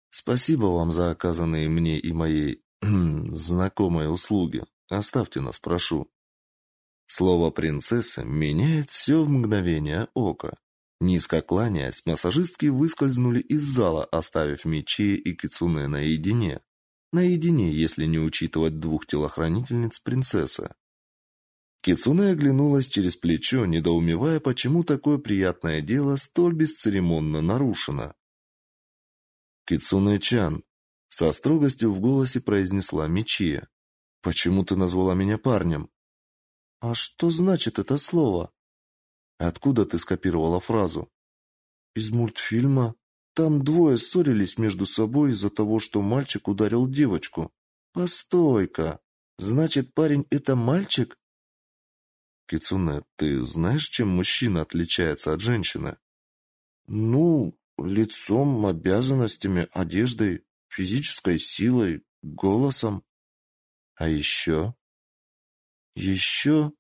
Спасибо вам за оказанные мне и моей знакомой услуги. Оставьте нас, прошу. Слово принцесса меняет все в мгновение ока. Низко кланяясь, массажистки выскользнули из зала, оставив Мичи и Кицуне наедине. Наедине, если не учитывать двух телохранительниц принцессы. Кицуне оглянулась через плечо, недоумевая, почему такое приятное дело столь бесцеремонно нарушено. «Кицуне-чан», — со строгостью в голосе произнесла Мичи, — «почему ты назвала меня парнем?» «А что значит это слово?» Откуда ты скопировала фразу? Из мультфильма. Там двое ссорились между собой из-за того, что мальчик ударил девочку. Постой-ка. Значит, парень это мальчик? Кицуне, ты знаешь, чем мужчина отличается от женщины? Ну, лицом, обязанностями, одеждой, физической силой, голосом. А еще? Еще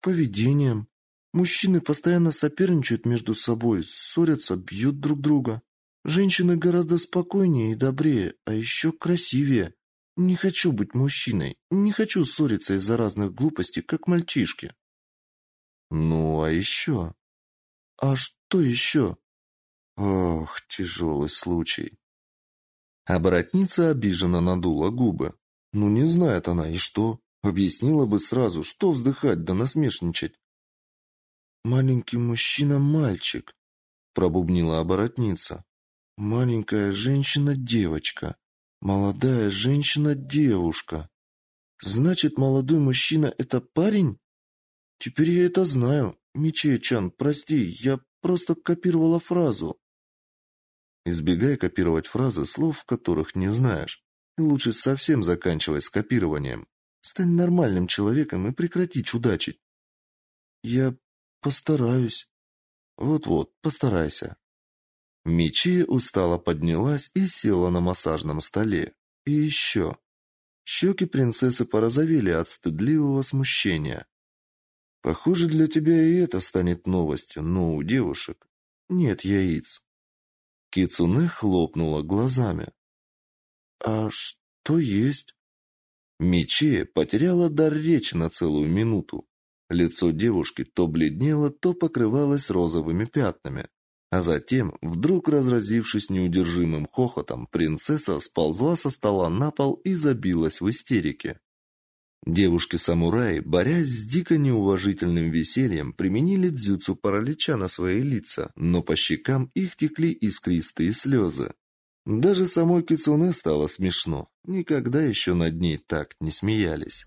поведением. Мужчины постоянно соперничают между собой, ссорятся, бьют друг друга. Женщины гораздо спокойнее и добрее, а еще красивее. Не хочу быть мужчиной, не хочу ссориться из-за разных глупостей, как мальчишки. Ну, а еще? А что еще? Ох, тяжелый случай. Оборотница обиженно надула губы. Ну, не знает она, и что? Объяснила бы сразу, что вздыхать да насмешничать. «Маленький мужчина-мальчик», — пробубнила оборотница. «Маленькая женщина-девочка. Молодая женщина-девушка. Значит, молодой мужчина — это парень? Теперь я это знаю. Мичей-чан, прости, я просто копировала фразу». Избегай копировать фразы, слов которых не знаешь. И лучше совсем заканчивай с копированием. Стань нормальным человеком и прекрати чудачить. Я постараюсь. Вот-вот, постарайся. Мечи устало поднялась и села на массажном столе. И еще. Щеки принцессы порозовели от стыдливого смущения. Похоже, для тебя и это станет новостью, но у девушек нет яиц. Кицуне хлопнула глазами. А что есть? Мечи потеряла дар речи на целую минуту. Лицо девушки то бледнело, то покрывалось розовыми пятнами. А затем, вдруг разразившись неудержимым хохотом, принцесса сползла со стола на пол и забилась в истерике. Девушки-самураи, борясь с дико неуважительным весельем, применили дзюцу паралича на свои лица, но по щекам их текли искристые слезы. Даже самой Кицуне стало смешно. Никогда еще над ней так не смеялись.